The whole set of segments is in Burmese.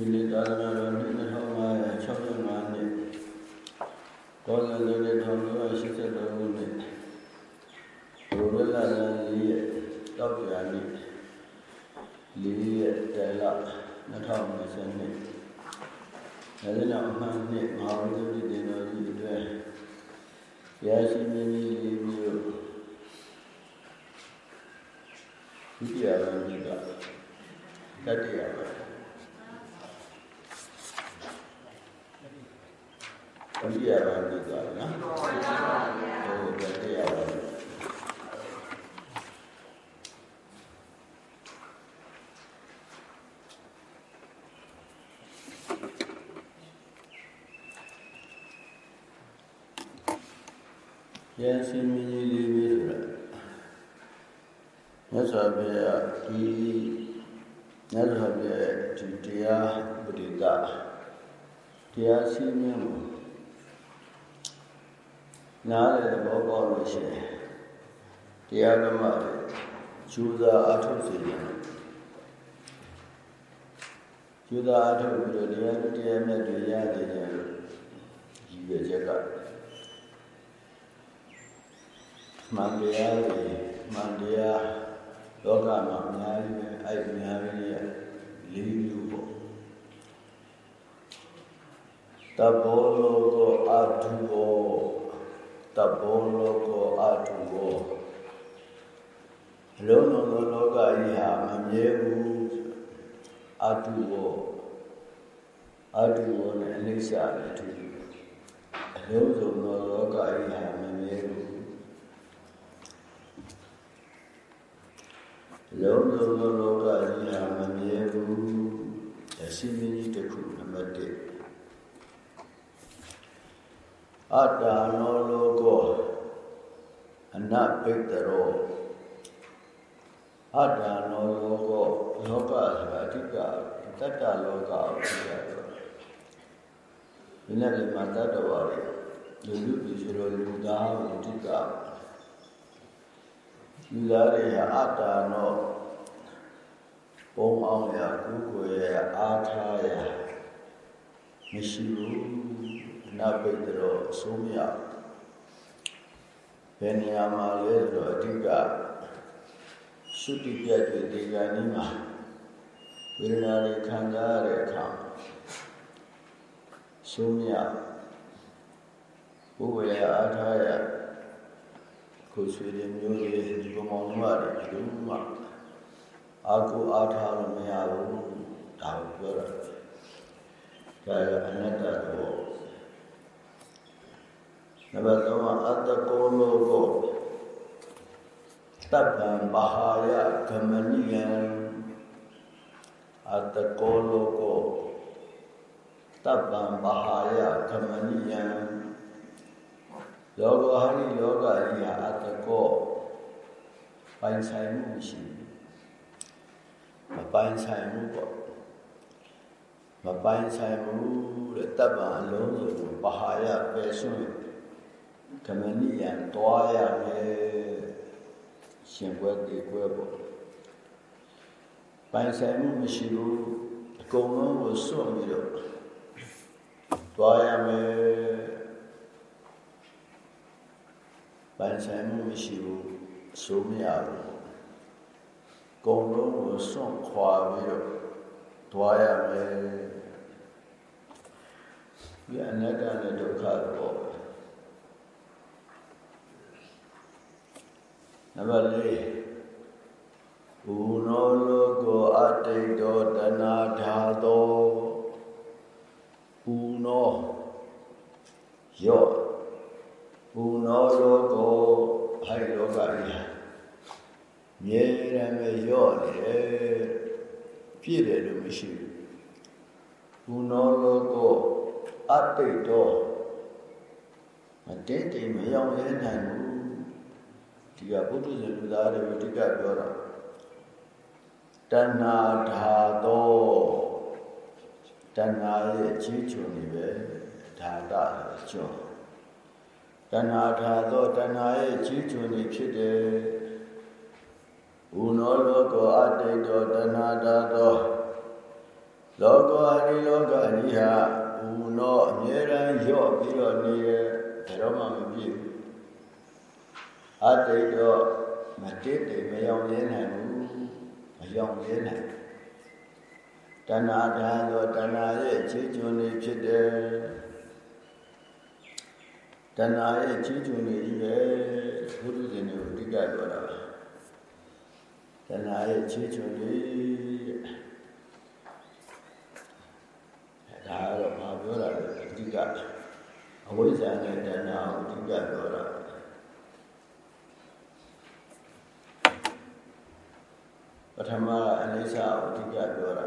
ဒီလေသာသနာတော်နှစ်2565နှစ်ဒေါ်လာလေးတစ်ထောင်ကျော်83ခုနှစ်ဘုရားလာလေးရဲ့တောက်ပြာနေ့လေးရဲ့တဲလ2020နှစ်အဲဒီနောက်မှနှစ်မဟာဝိသုဒ္ဓတင်တော်ကြီးအတွက်ဘုရားရှင်မြတ်ကြီးလေးမျိုးဒုတိယပိုင်းကတတိယပိုင်း ဒုတိယပိုင်းပြီးသွားပြီနော်ဟုတ်ကဲ့တတိယပိုင်းရန်စီမင်းကြီးလေးပဲဆိုတာမြတ်စွာဘုရားဒီမြတ်စွာဘုရားဒီတရားပရိသတရားစီမင်းကို နားလည်းသဘောပေါက်လို့ရှိရင်တရားဓမ္မတွေကျူးစာအထုတ်စေတယ်ကျူးစာအထုတ်ပြီးတော့တရားတရားမြတ်တွေရတဲ့ကြလို့ရည်ရွယ်ချက်ကမှန်တရားတွေမှန်တရားလောကမှာအများကြီးပဲအဲ့ဒီအများကြီးရဲ့လေးမျိုးပေါ့တဘောလောကအထုဘောတဘော လောကအထုဘောအလုံးစုံသောလောကကြီးဟာမမြဲဘူးအထုဘောအထုဘောနဲ့အနိစ္စနဲ့တူအလုံးစုံသောလောကကြီးဟာမမြဲဘူးလုံးလုံးလုံးလောကကြီးဟာမမြဲဘူးအစီမင်းကြီးတစ်ခုနံပါတ်1 အတ္တနောလောကောအနပိတရောအတ္တနောလောကောလောကဆိုတာအဓိကတတ္တလောကကိုပြောတာဒီနေ့ဒီမှာတတ္တဝါတွေလူလူပြည်ရှိတော်လူသားကိုအဓိကလူသားတွေဟာအတ္တနောပုံအောင်ရကုကိုရအားထားရမရှိဘူး အနာပိတ်တော့အဆုံးမရဘယ်နေရာမှာလဲဆိုတော့အဓိကသုတိပြတ်တွေဒီကနေ့မှာဝေဒနာတွေခံစားရတဲ့အခါဆုံးမရဘုရားအားထားရကိုယ်ဆွေတွေမျိုးတွေဒီကောင်မောင်နှမတွေဘယ်လိုမှအာကိုအားထားလို့မရဘူးဒါကိုပြောတာဒါကအနတ္တတော့ နံပါတ်3အတ္တကောလောကောတပ္ပံဘာဟာယဂမနိယံအတ္တကောလောကောတပ္ပံဘာဟာယဂမနိယံလောကဟာရိလောကကြီးဟာအတ္တကောပိုင်ဆိုင်မှုရှိမပိုင်ဆိုင်မှုပေါ့မပိုင်ဆိုင်မှုတဲ့တပ်ပံအလုံးစုံကိုဘာဟာယပယ်ဆွင့် ကမဏိယံတွားရမယ်ရှင်ဘွယ်ဒီဘွယ်ပေါ့ပိုင်ဆိုင်မှုမရှိဘူးအကုန်လုံးကိုစွန့်ပြီးတော့တွားရမယ်ပိုင်ဆိုင်မှုမရှိဘူးအဆိုးမရဘူးကုံလုံးကိုစွန့်ခွာပြီးတော့တွားရမယ်ဒီအနတ္တနဲ့ဒုက္ခတော့ နံပါတ်၄ဘူနောလောကောအတိတ်တောတဏှာဓာတောဘူနောယောဘူနောလောကောဟိုင်လောကကြီးမြဲတယ်မဲ့ရော့နေတယ်ပြည့်တယ်လို့မရှိဘူးဘူနောလောကောအတိတ်တော့မတဲတိမ်မရောက်ရဲနိုင်ဘူး ဒီကဘုဒ္ဓဇင်လူသားတွေအဓိကပြောတာတဏှာဓာတောတဏှာရဲ့ကြီးချွန်နေပဲဓာတကျော်တဏှာဓာတောတဏှာရဲ့ကြီးချွန်နေဖြစ်တယ်ဘုနောလောကောအတိတ်တော်တဏှာဓာတောလောကဟိလောကကြီးဟာဦးနောအမြဲတမ်းရော့ပြီးတော့နေတယ်ဘယ်တော့မှမပြည့်ဘူး အတိတ်တော့မတိတ်တိတ်မရောက်ရနိုင်ဘူးမရောက်ရနိုင်တဏှာဓာတ်တော့တဏှာရဲ့ခြေကျွန်းနေဖြစ်တယ်တဏှာရဲ့ခြေကျွန်းနေကြီးပဲဘုရားရှင်ကိုအဓိကပြောတာပါတဏှာရဲ့ခြေကျွန်းနေဒါတော့ဘာပြောတာလဲအဓိကအဝိဇ္ဇာနဲ့တဏှာကိုအဓိကပြောတာ ပထမအနိစ္စကိုအဓိကပြောတာ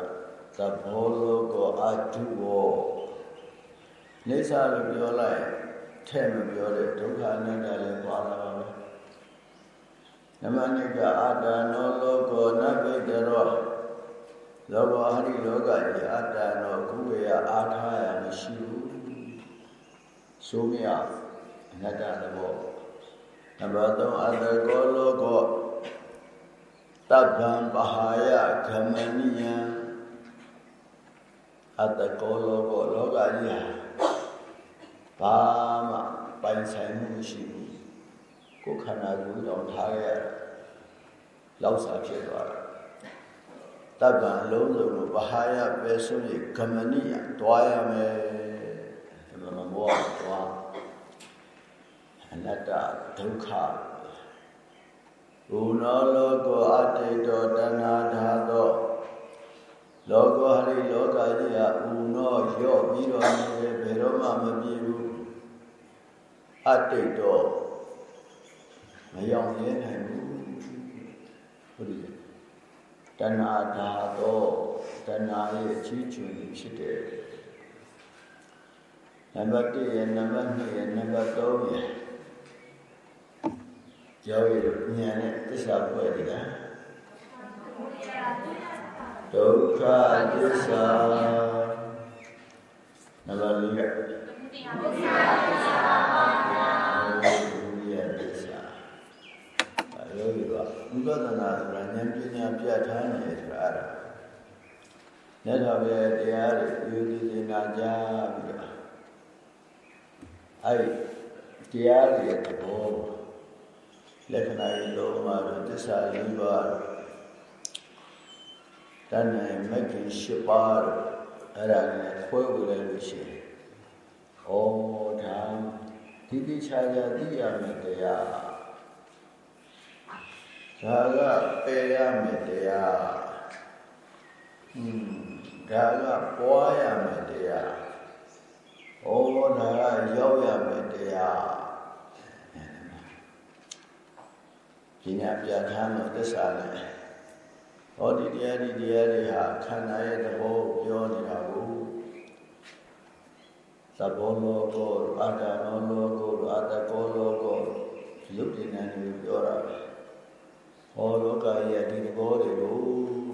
သဘောလောကအတုဘောနိစ္စလို့ပြောလိုက်ထဲ့မပြောတဲ့ဒုက္ခအနတ္တလည်းပါလာပါပဲနမနိကအတ္တနောလောကောနဗိတရောလောဘဟရိလောကကြီးအတ္တနောခုဝေယအာထာယမရှိဘူးဆိုမြအနတ္တသဘောနံပါတ်3အတ္တကောလောကော တဗ္ဗံပဟာယဂမနိယံအတ္တကောလောကောလောကကြီးဟာဘာမှပိုင်ဆိုင်မှုမရှိဘူးကိုယ်ခန္ဓာကိုယ်တော်ထားခဲ့ရတာလောက်စာဖြစ်သွားတာတပ္ပံလုံးစုံလို့ဘာဟာယပဲဆိုရင်ဂမနိယတွားရမယ်ဒီမှာမမောတွားအနတ္တဒုက္ခ ဘုနောလောကောအတေတောတဏ္ဍာဓာသောလောကောဟရိလောကကြီးဟာဥနောရော့ပြီးတော့နေတယ်ဘယ်တော့မှမပြေဘူးအတိတ်တော့မရောက်ရဲနိုင်ဘူးဟုတ်တယ်တဏှာဓာတော့တဏှာရဲ့အကြီးကျယ်ဖြစ်တယ်နံပါတ်1ရဲ့နံပါတ်2ရဲ့နံပါတ်3ရဲ့ ကြောက်ရဉာဏ်နဲ့သစ္စာပွဲတယ်ဒုက္ခသစ္စာနံပါတ်4ကဒုက္ခသစ္စာပါဗျာဒုက္ခသစ္စာအဲလိုပြောဝိပဿနာဆိုတာဉာဏ်ပညာပြဋ္ဌာန်းနေဆိုတာအဲ့ဒါမြတ်စွာဘုရားတရားတွေယူသည်သင်္နာကြပြီးတော့အဲ့တရားတွေရဲ့သဘော လက္ခဏာရေးလုံးမှာတော့သစ္စာလေးပါးတဏ္ဍာမဂ္ဂင်၈ပါးတော့အဲ့ဒါနဲ့ခွဲဝေလိုက်လို့ရှိရင်ဩဒါဒီတိချာချာသိရမယ်တရားဒါကပယ်ရမယ်တရားဟွန်းဒါကပွားရမယ်တရားဩဒါကရောက်ရမယ်တရား ပညာပြဋ္ဌာန်းတဲ့သစ္စာနဲ့ဟောဒီတရားဒီတရားတွေဟာခန္ဓာရဲ့သဘောပြောနေတာကိုသဘောလောကောအတ္တနောလောကောအတ္တကောလောကောရုပ်တည်နေတယ်ပြောတာပဲဟောလောကရဲ့ဒီသဘောတွေကို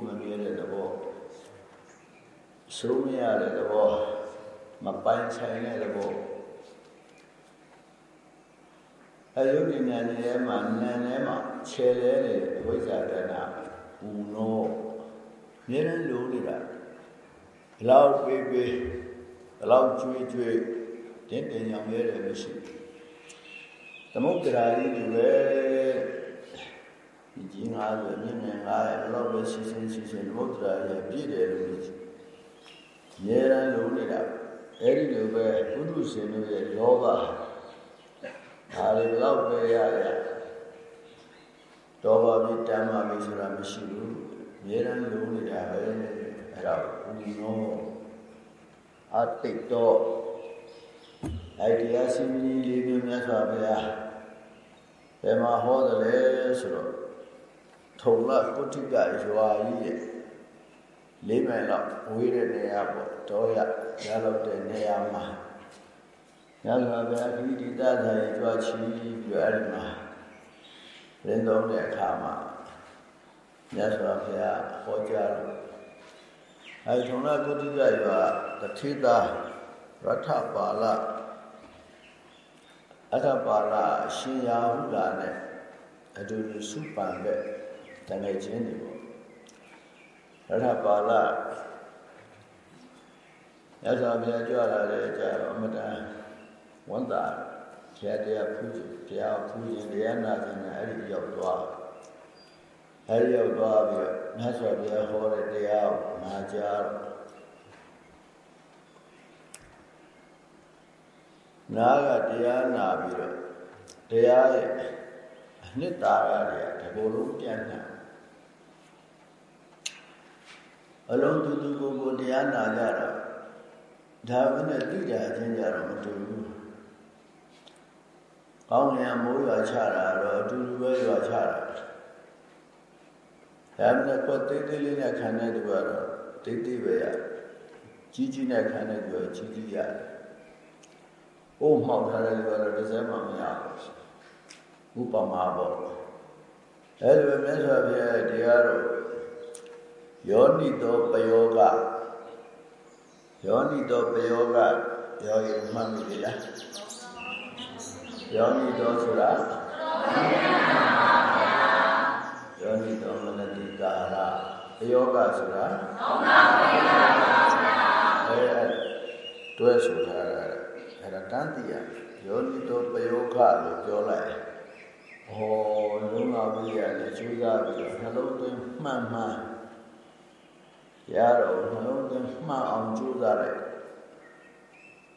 မမြင်တဲ့သဘောဆုံးမရတဲ့သဘောမပိုင်ဆိုင်တဲ့သဘောအယုဒ္ဓဉာဏ်ထဲမှာနာထဲမှာ ခြေလဲနေတဲ့အဝိဇ္ဇာတဏဘူနောမြဲတမ်းလိုနေတာဘလောက်ပေးပေးဘလောက်ကျွေးကျွေးတင်းတင်ညောင်ရဲတယ်မရှိဘူးသမုဒ္ဒရာကြီးတွေပဲဒီကြီးငါဆိုမြင့်မြင့်ငါရဲ့ဘလောက်ပဲစီစဉ်စီစဉ်သမုဒ္ဒရာရဲ့ပြည့်တယ်လို့မြဲတမ်းလိုနေတာအဲ့ဒီလိုပဲဘုဒ္ဓရှင်တို့ရဲ့လောဘဒါတွေဘလောက်ပဲရရ တောပါပြီတမ်းပါပြီဆိုတာမရှိဘူးအများရန်လုံးနေတာပဲအဲ့ဒါဘုနောအတိတ်တော့အဲ့ဒီအစီမီလေးမျိုးမြတ်စွာဘုရားဘယ်မှာဟောတယ်လဲဆိုတော့ထုံလကုဋ္ဌိကရွာကြီးရဲ့လေးမိုင်လောက်ဝေးတဲ့နေရာပေါ့တော့ရရတော့တဲ့နေရာမှာရသော်ဗျာခရီးဒီတသာရေကြွားချီပြီးအဲ့ဒီမှာ ရင်းသုံးတဲ့အခါမှာမြတ်စွာဘုရားဟောကြားလို့အဲထုံနာကုတိကရွာတထေသာရထပါဠအထပါဠရှင်ရာဟုလာနဲ့အတူတူစုပန်တဲ့တငယ်ချင်းတွေပေါ့ရထပါဠရသော်ဘုရားကြွလာတဲ့ကြာတော့အမတန်ဝန်တာ ဘုရားတရားဖူးခြင်းဘုရားဖူးခြင်းတရားနာခြင်းနဲ့အဲ့ဒီရောက်သွားအဲ့ဒီရောက်သွားပြီးတော့မြတ်စွာဘုရားဟောတဲ့တရားကိုနာကြားတော့နာကတရားနာပြီးတော့တရားရဲ့အနှစ်သာရတွေကဒီလိုလုံးပြန့်နှံ့အလုံးတူတူကိုကိုတရားနာကြတော့ဒါပဲနဲ့တိတာချင်းကြတော့မတူဘူး ကောင်းငင်မိုးရွာချတာတော့အတူတူပဲရွာချတာဒါနဲ့ကွက်သေးသေးလေးနဲ့ခံတဲ့တူကတော့တိတ်တိတ်ပဲရကြီးကြီးနဲ့ခံတဲ့တူကကြီးကြီးရတယ်။အိုးမှောက်ထားတဲ့တူကတော့တစ်စက်မှမရဘူး။ဥပမာပေါ့။အဲလိုမြတ်စွာဘုရားတရားတော်ယောနိတောပယောဂယောနိတောပယောဂယောရင်မှတ်မိလား ယောနိတောဆိုတာယောနိတောမနတိကာရပယောဂဆိုတာသုံးပါးပါဗျာအဲတွဲဆိုထားတာအဲ့ဒါတန်တိယယောနိတောပယောဂလို့ပြောလိုက်ဟောလုံးလာပြီးရတယ်ကျူးစားပြီးနှလုံးသွင်းမှန်မှန်ရတော့နှလုံးသွင်းမှန်အောင်ကြိုးစားလိုက်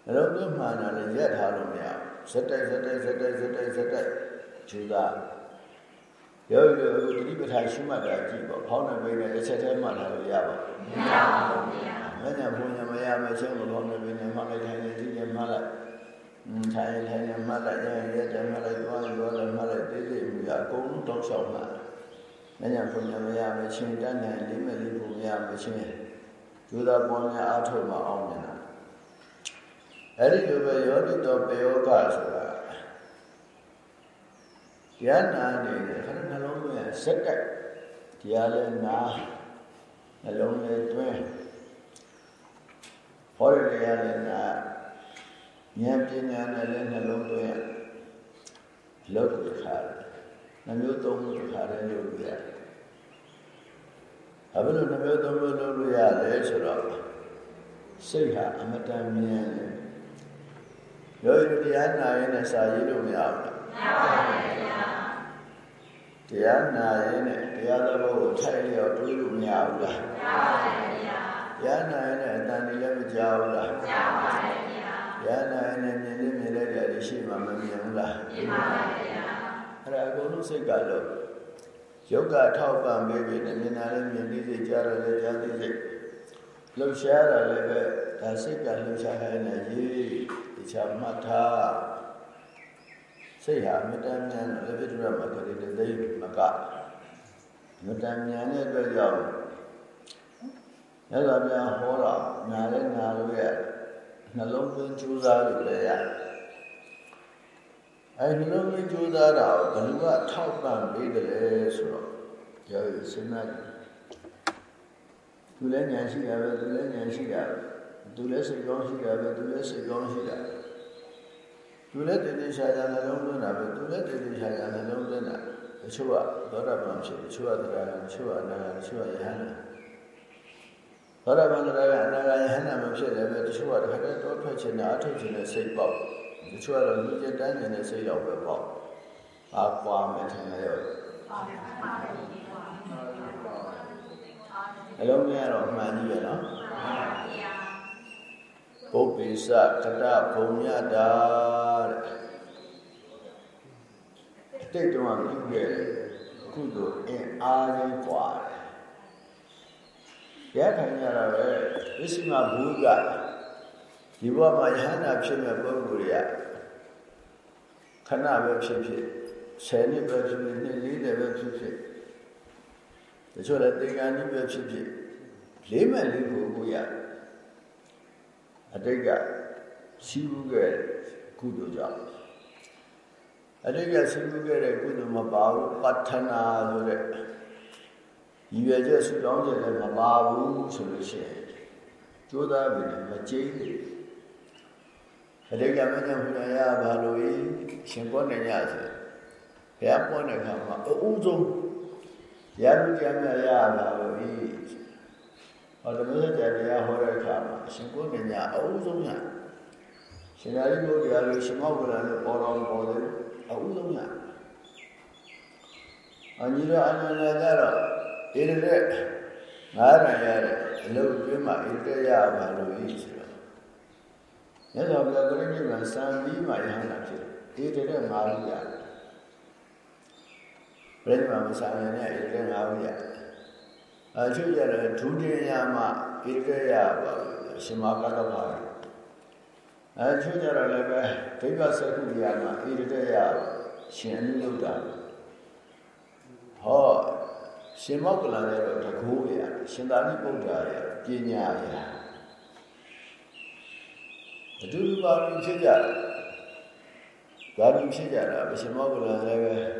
နှလုံးသွင်းမှန်တာလည်းရက်ထားလို့မရဘူး စက်တိုက်စက်တိုက်စက်တိုက်စက်တိုက်စက်တိုက်ကြိုးစားရောရအခုတိပဋ္ဌာန်ရှုမှတ်တာကြည့်ပေါ့ဖောင်းနေမိနဲ့တစ်ချက်တည်းမှတ်ထားလို့ရပါဘူးမရပါဘူးဗျာမညာဘုံညာမရမချင်းကိုဖောင်းနေမိနဲ့မှတ်လိုက်တိုင်းဒီကျမှတ်လိုက်อืมထိုင်ထိုင်မှတ်လိုက်ရင်ရက်တယ်မှတ်လိုက်သွားသွားတယ်မှတ်လိုက်တိတိမူရအကုန်လုံးတောက်လျှောက်မှတ်မညာဘုံညာမရမချင်းတတ်နိုင်လေးမဲ့လေးဘုံမရမချင်းကျိုးသာပေါ်များအားထုတ်မှအောင်မြင်တာ အဲ့ဒီလိုပဲယောတိတော်ပေယောကဆိုတာတရားနာနေတယ်ခဏနှလုံးသွင်းစက်တက်တရားလည်းနာနှလုံးလည်းသွင်းဟောရတရားလည်းနာဉာဏ်ပညာနဲ့လည်းနှလုံးသွင်းလောက်ကိုခါတယ်နှမျိုးသုံးမျိုးခါတယ်လို့ပြောရတယ်။ဘာလို့နှမျိုးသုံးမျိုးလုပ်လို့ရလဲဆိုတော့စိတ်ဟာအမတန်မြင်တယ်။ ယောဂီတရားနာရင်လည်းစာရေးလို့မရဘူးလား။မရပါဘူးဗျာ။တရားနာရင်လည်းတရားသဘောကိုထိုက်လျောက်တွေးလို့မရဘူးလား။မရပါဘူးဗျာ။တရားနာရင်လည်းအတန်ကြီးလည်းမကြောက်ဘူးလား။မကြောက်ပါဘူးဗျာ။တရားနာရင်လည်းမြင်လေးမြင်လိုက်တယ်ရှိမှမမြင်ဘူးလား။မြင်ပါပါဗျာ။အဲ့ဒါအကုန်လုံးစိတ်ကလို့ယုတ်ကထောက်ပံ့ပေးပြီးမြင်တာလည်းမြင်သိစိတ်ကြားရလည်းကြားသိစိတ်လှုပ်ရှားတာလည်းပဲဒါစိတ်ကလှုပ်ရှားရတဲ့ရေးတ ခြားမှတ်ထားစိတ်ဟာမတန်မြန်လည်းပြည့်ရမှာကလေးတဲ့သိမကမတန်မြန်တဲ့အတွက်ကြောင့်ရသော်ပြန်ဟောတော့ညာလဲညာလို့ရနှလုံးသွင်းကြိုးစားလို့လည်းရအဲနှလုံးသွင်းကြိုးစားတာဘယ်သူကထောက်ပံ့ပေးတယ်လဲဆိုတော့ကြောက်စဉ်းစားကြည့်သူလည်းဉာဏ်ရှိတာပဲသူလည်းဉာဏ်ရှိတာပဲသူလည်းစိတ်ကောင်းရှိတာပဲသူလည်းစိတ်ကောင်းရှိတာ သူလည်းတည်တည်ရှာရှာနှလုံးသွင်းတာပဲသူလည်းတည်တည်ရှာရှာနှလုံးသွင်းတာတချို့ကသောတာပန်ဖြစ်တချို့ကတရားတချို့ကအနာတချို့ကယဟန်သောတာပန်တရားကအနာယဟန်မဖြစ်တယ်ပဲတချို့ကတခါတည်းတောထွက်ခြင်းနဲ့အထုတ်ခြင်းနဲ့စိတ်ပေါက်တချို့ကတော့လူကျတန်းနေတဲ့စိတ်ရောက်ပဲပေါ့အာကွာမယ်ထင်တယ်ရောအလုံးများတော့မှန်ကြီးပဲနော် ပုပ္ပိစကတဘုံညတာတဲ့တိတ်တော့ပြုခဲ့ကုသိုလ်အင်အားကြီးกว่าတယ်ရခိုင်ရတာပဲဝိသုမဘူကဒီဘဝမှာယဟန္တာဖြစ်မဲ့ပုဂ္ဂိုလ်တွေကခဏပဲဖြစ်ဖြစ်ဆယ်နှစ်ပဲဖြစ်ဖြစ်နှစ်လေးတယ်ပဲဖြစ်ဖြစ်တချို့လည်းသင်္ကန်းကြီးပဲဖြစ်ဖြစ်လေးမဲ့လေးကိုကိုရ အတိတ်ကရှိဘူးခဲ့ကုသိုလ်ကြောင့်အတိတ်ကရှိဘူးခဲ့တဲ့ကုသိုလ်မပါဘူးပဋ္ဌနာဆိုတဲ့ရည်ရွယ်ချက်ဆုတောင်းချက်လည်းမပါဘူးဆိုလို့ရှိရင်ကြိုးစားပြီးမကြိတ်ဘူးအတိတ်ကမညံဘုရားရဘာလို့ရှင်ပေါ်နေကြဆိုဘုရားပေါ်တဲ့ခါမှာအဦးဆုံးရလူကြမြရလာလို့ဤ ဟောဓမ္မစကြာတရားဟောတဲ့အခါမှာအရှင်ကိုယ်ညာအဦးဆုံးညာရှင်သာရိပုတ္တရာလိုရှင်မောကလန်လို့ပေါ်တော်ပေါ်တယ်အဦးဆုံးညာအညီတော်အနန္ဒကတော့ဣရတဲ့ငါးရံရတဲ့အလုပ်ကျွေးမှဣရတဲ့ရပါလို့ဤဆိုတော့မြတ်စွာဘုရားကရိနိဗ္ဗာန်စံပြီးမှယဟန္တာဖြစ်ဣရတဲ့ငါးရံရတယ်ပြိဋိဘံမဆံရတဲ့ဣရတဲ့ငါးရံ အချွတ်ကြတယ်ဒုတိယမှဣရတဲ့ရပါလို့ရှင်မကတ္တပါအဲချွတ်ကြတော့လည်းပဲဒိဗ္ဗစကုရိယာမှာဣရတဲ့ရရှင်အနုယုတ်တာဟောရှင်မောက္ကလန်လည်းတော့တကူရရှင်သာရိပုတ္တရာရပညာရအတူတူပါလို့ဖြစ်ကြတယ်ဘာလို့ဖြစ်ကြတာရှင်မောက္ကလန်လည်းပဲ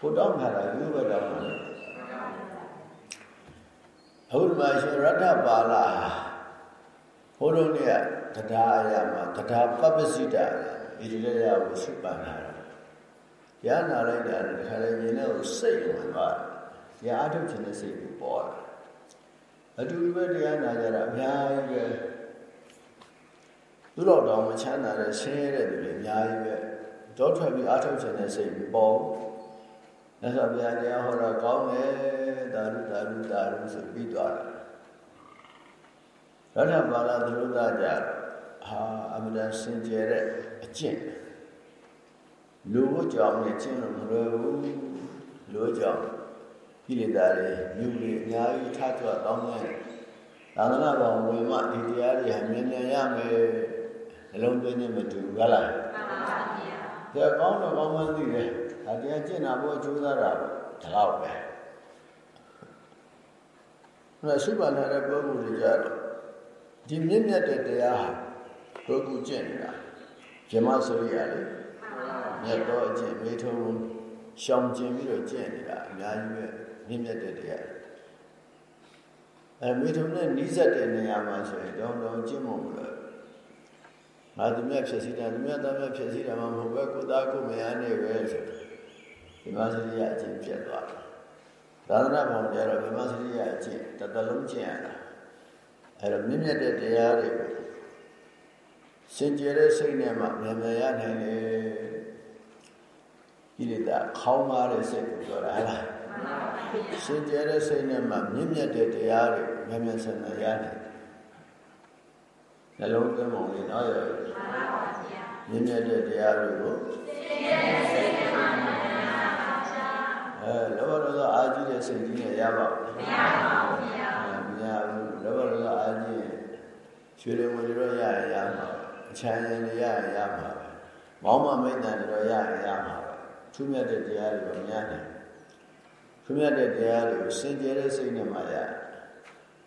ပဲသူတော်တောင်းတာကတော့ကျိုးသားရင်မရဘူးပေါ့ဗျာကျိုးတော်ကျိုးသားတယ်ကိုတောင်းတာကရိုးရိုးမညံ့ဘုံရပါလို့မညံ့ဘုံရတော့ရတယ်သူလူချာကြပါမလို့မရကိုတောင်းတာကရိုးပဲတောင်းတာအခုဒီမှာရှင်ရတ္ထပါဠိဟိုတုန်းကတရားအရာမှာတရားပပ္ပစိတာဣတိရယကိုစုပန်တာရနာလိုက်တာတခါလေမြင်တဲ့ကိုစိတ်ဝင်သွားတယ်။တရားအထုတ်ခြင်းနဲ့စိတ်ကိုပေါ်တာ။အတူတူပဲတရားနာကြတာအများကြီးပဲ။သူတော်တော်မချမ်းသာတဲ့ဆင်းရဲတဲ့သူတွေအများကြီးပဲ။တောထွက်ပြီးအထုတ်ခြင်းနဲ့စိတ်ပေါ်။ လက်ဆောင်ပြန်တရားဟောတာကောင်းတယ်။သာဓုသာဓုသာဓုဆိုပြီးသွားတယ်ရထဘာလာသရုဒ္ဒကြဟာအမှန်တန်စင်ကြယ်တဲ့အကျင့်လူ့ကြောင့်နဲ့ကျင့်လို့မလွယ်ဘူးလူ့ကြောင့်ကိလေသာတွေမြူတွေအများကြီးထထွတောင်းတဲ့သာသနာ့ဘောင်ဝင်မှဒီတရားတွေဟာမြင်မြန်ရမယ်နှလုံးသွင်းနဲ့မတူဘူးလားမှန်ပါဗျာဒါကောင်းတော့ကောင်းမှန်းသိတယ် ဒါတရားကျင့်တာဘောကြိုးစားတာဒါတော့ပဲအဲ့ဒါရှိပါလာတဲ့ပုဂ္ဂိုလ်တွေကြတော့ဒီမြင့်မြတ်တဲ့တရားဟာဒုက္ခကျင့်နေတာဇမဆိုရလေမြတ်တော်အကျင့်မေထုံရှောင်ကျင်ပြီးတော့ကျင့်နေတာအများကြီးပဲမြင့်မြတ်တဲ့တရားအဲမေထုံနဲ့နီးစပ်တဲ့နေရာမှာဆိုရင်တောင်းတောင်းကျင့်မို့မလို့ငါသူမြတ်ဖြစ်စီတာသူမြတ်သားမြတ်ဖြစ်စီတာမှမဟုတ်ပဲကိုသားကိုမယားနဲ့ပဲဆို ဒီမှာစရိယအကျင့်ပြတ်သွားတယ်သာသနာ့ဘောင်ကြတော့ဗမာစရိယအကျင့်တစ်သလုံးကျင့်ရတာအဲ့တော့မြင့်မြတ်တဲ့တရားတွေကိုစင်ကြယ်တဲ့စိတ်နဲ့မှမြန်မြန်ရနိုင်တယ်ဣရိတာခေါင်းမာတဲ့စိတ်ကိုပြောတာဟလားစင်ကြယ်တဲ့စိတ်နဲ့မှမြင့်မြတ်တဲ့တရားတွေမြန်မြန်ဆန်ဆန်ရနိုင်နှလုံးသွင်းပုံလေးနော်ရမြင့်မြတ်တဲ့တရားတွေကို အဲလောဘဒေါသအာကြီးတဲ့စိတ်ကြီးနဲ့ရပါ့မရပါဘူးဗျာမရဘူးလောဘဒေါသအာကြီးရွှေတွေငွေတွေတော့ရရရမှာအချမ်းရင်တွေရရရမှာမောင်းမမိတ်တန်တွေတော့ရရရမှာသူမြတ်တဲ့တရားတွေတော့မရနိုင်သူမြတ်တဲ့တရားတွေကိုစင်ကြယ်တဲ့စိတ်နဲ့မှရ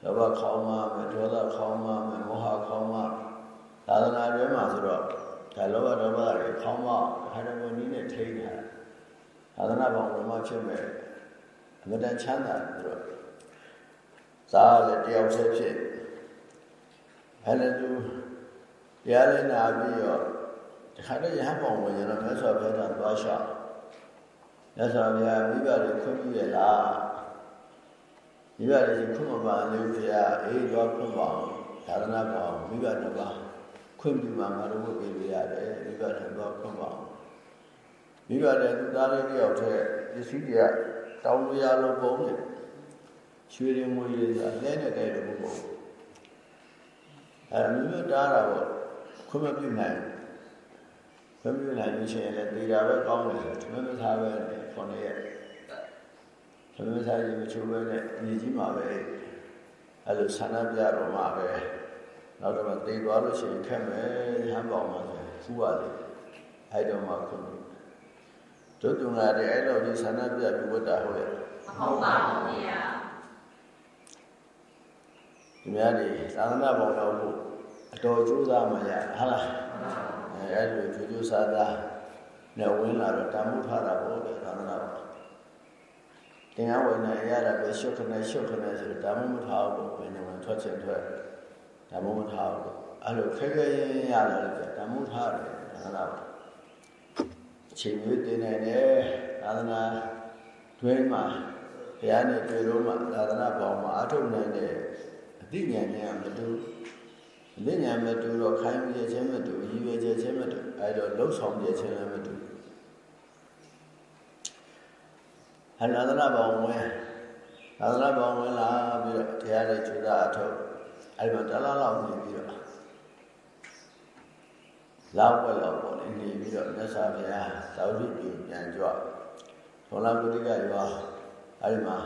လောဘခေါင်းမှမယ်ဒေါသခေါင်းမှမယ်မောဟခေါင်းမှသာသနာ့တွင်မှာဆိုတော့ဒါလောဘဒေါသတွေခေါင်းမှဟာရမနီနဲ့ထိန်းတာ သာသနာ့ဘောင်ဘုံဖြစ်မဲ့အမတန်ချမ်းသာတယ်တို့စားလည်းတယောက်တည်းဖြစ်အဲ့လည်းသူတရားလည်းနာပြီးတော့တခါတည်းရဟန်းဘောင်ဝင်ရတော့မြတ်စွာဘုရားသွားရှောက်မြတ်စွာဘုရားမိဘတွေခွင့်ပြုရလားမိဘတွေခွင့်မပါလို့ဘုရားအေးတော့ခွင့်ပါအောင်သာသနာ့ဘောင်မိဘနှစ်ပါးခွင့်ပြုမှငါတို့ကိုပြေးရတယ်မိဘတွေတော့ခွင့်ပါအောင် မိဘတဲ့သူသားလေးတယောက်တည်းပစ္စည်းတွေကတောင်းလို့ရလို့ပုံနေရွှေရင်မွေးရည်ဆိုတာလဲနေတဲ့လို့ပုံအဲမျိုးတားတာပေါ့ခွင့်မပြုနိုင်ခွင့်ပြုနိုင်လို့ရှိရင်လည်းတေတာပဲကောင်းတယ်ဆိုသမမသားပဲခေါင်းရဲ့သမမသားကြီးမချိုးပဲနဲ့ညီကြီးမှာပဲအဲလိုဆန္ဒပြတော့မှာပဲနောက်တော့တေသွားလို့ရှိရင်ခက်မယ်ဟမ်းပေါအောင်မှာဆိုဖူးပါလေအဲတော့မှခွင့် တို့တုံလာတဲ့အဲ့လိုကြီးဆန္ဒပြပြီးဝတ်တာဟုတ်ရဲ့မဟုတ်ပါဘူးဗျာဒီများတွေသာသနာ့ဘောင်တော်ကိုအတော်ကြိုးစားမှရဟုတ်လားအဲအဲ့လိုကြိုးကြိုးစားစားနဲ့ဝင်လာတော့တမှုထားတာပေါ့လေသာသနာ့ဘောင်တင်ရဝင်နေရတာပဲရှုပ်ခနဲ့ရှုပ်ခနဲ့ဆိုတော့တမှုမထားဘူးဘယ်နဲ့မှထွက်ချင်ထွက်တမှုမထားဘူးအဲ့လိုခဲခဲရင်းရလာလို့တမှုထားတယ်သာသနာ့ဘောင်အ ချိန်မျိုးတင်နေတယ်သာသနာတွင်းမှာဘုရားနဲ့တွေ့တော့မှသာသနာ့ဘောင်မှာအထုတ်နိုင်တဲ့အသိဉာဏ်နဲ့မတူအသိဉာဏ်မတူတော့ခိုင်းပြခြင်းမတူရည်ရွယ်ချက်ခြင်းမတူအဲဒါလှုပ်ဆောင်ပြခြင်းလည်းမတူဟန္တာသနာဘောင်ဝင်သာသနာဘောင်ဝင်လာပြီးတော့တရားတွေကျူတာအထုတ်အဲဒီမှာတလားလောက်နေပြီးတော့ လောက်ွက်လောက်ပေါ်နေနေပြီးတော့မြတ်စွာဘုရားသာဝတိပြည်ပြန်ကြွဘောလာပုရိကရွာအဲဒီမှာ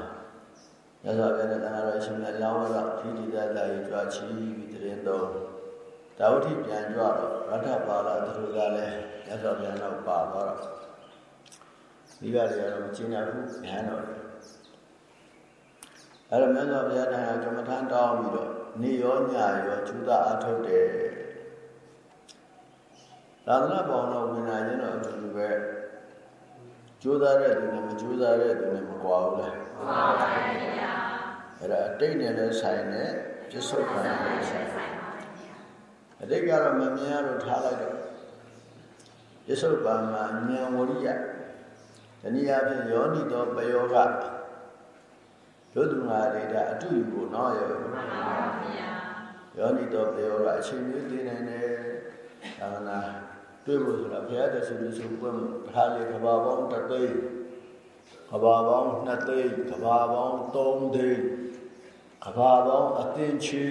မြတ်စွာဘုရားနဲ့တဏှာတော်ရှင်နဲ့လောင်းတော့ဖိတိတသာကြီးကြွချီပြီးတရင်တော့သာဝတိပြန်ကြွတော့ရထပါလာသူတို့ကလည်းမြတ်စွာဘုရားနောက်ပါသွားတော့ဒီကတွေကတော့မကျင်ညာဘူးဉာဏ်တော်အဲ့တော့မြတ်စွာဘုရားတရားကမ္မထမ်းတောင်းပြီးတော့နေရောညရောကျူတာအထုတ်တယ် သာသနာပေါင်းတော့ဝင်လာရင်တော့အတူတူပဲကြိုးစားတဲ့သူနဲ့မကြိုးစားတဲ့သူနဲ့မကွာဘူးလားမှန်ပါပါဘုရားအဲ့ဒါအတိတ်နဲ့လည်းဆိုင်တဲ့ပြစ္ဆုတ်ပံနဲ့ဆိုင်အတိတ်ကတော့မမြင်ရတော့ထားလိုက်တော့ပြစ္ဆုတ်ပံမှာဉာဏ်ဝရိယတနည်းအားဖြင့်ယောနိတောပယောဂတို့သူငါတွေဒါအတူယူကိုနော်ရောမှန်ပါပါဘုရားယောနိတောပယောကအချိန်မျိုးသိနေတယ်သာသနာ တွေ့ဖို့ဆိုတာဘုရားတဆူလူစုပွင့်ပထားလေကဘာပေါင်းတသိန်းကဘာပေါင်း2သိန်းကဘာပေါင်း3သိန်းကဘာပေါင်းအသင်ချီ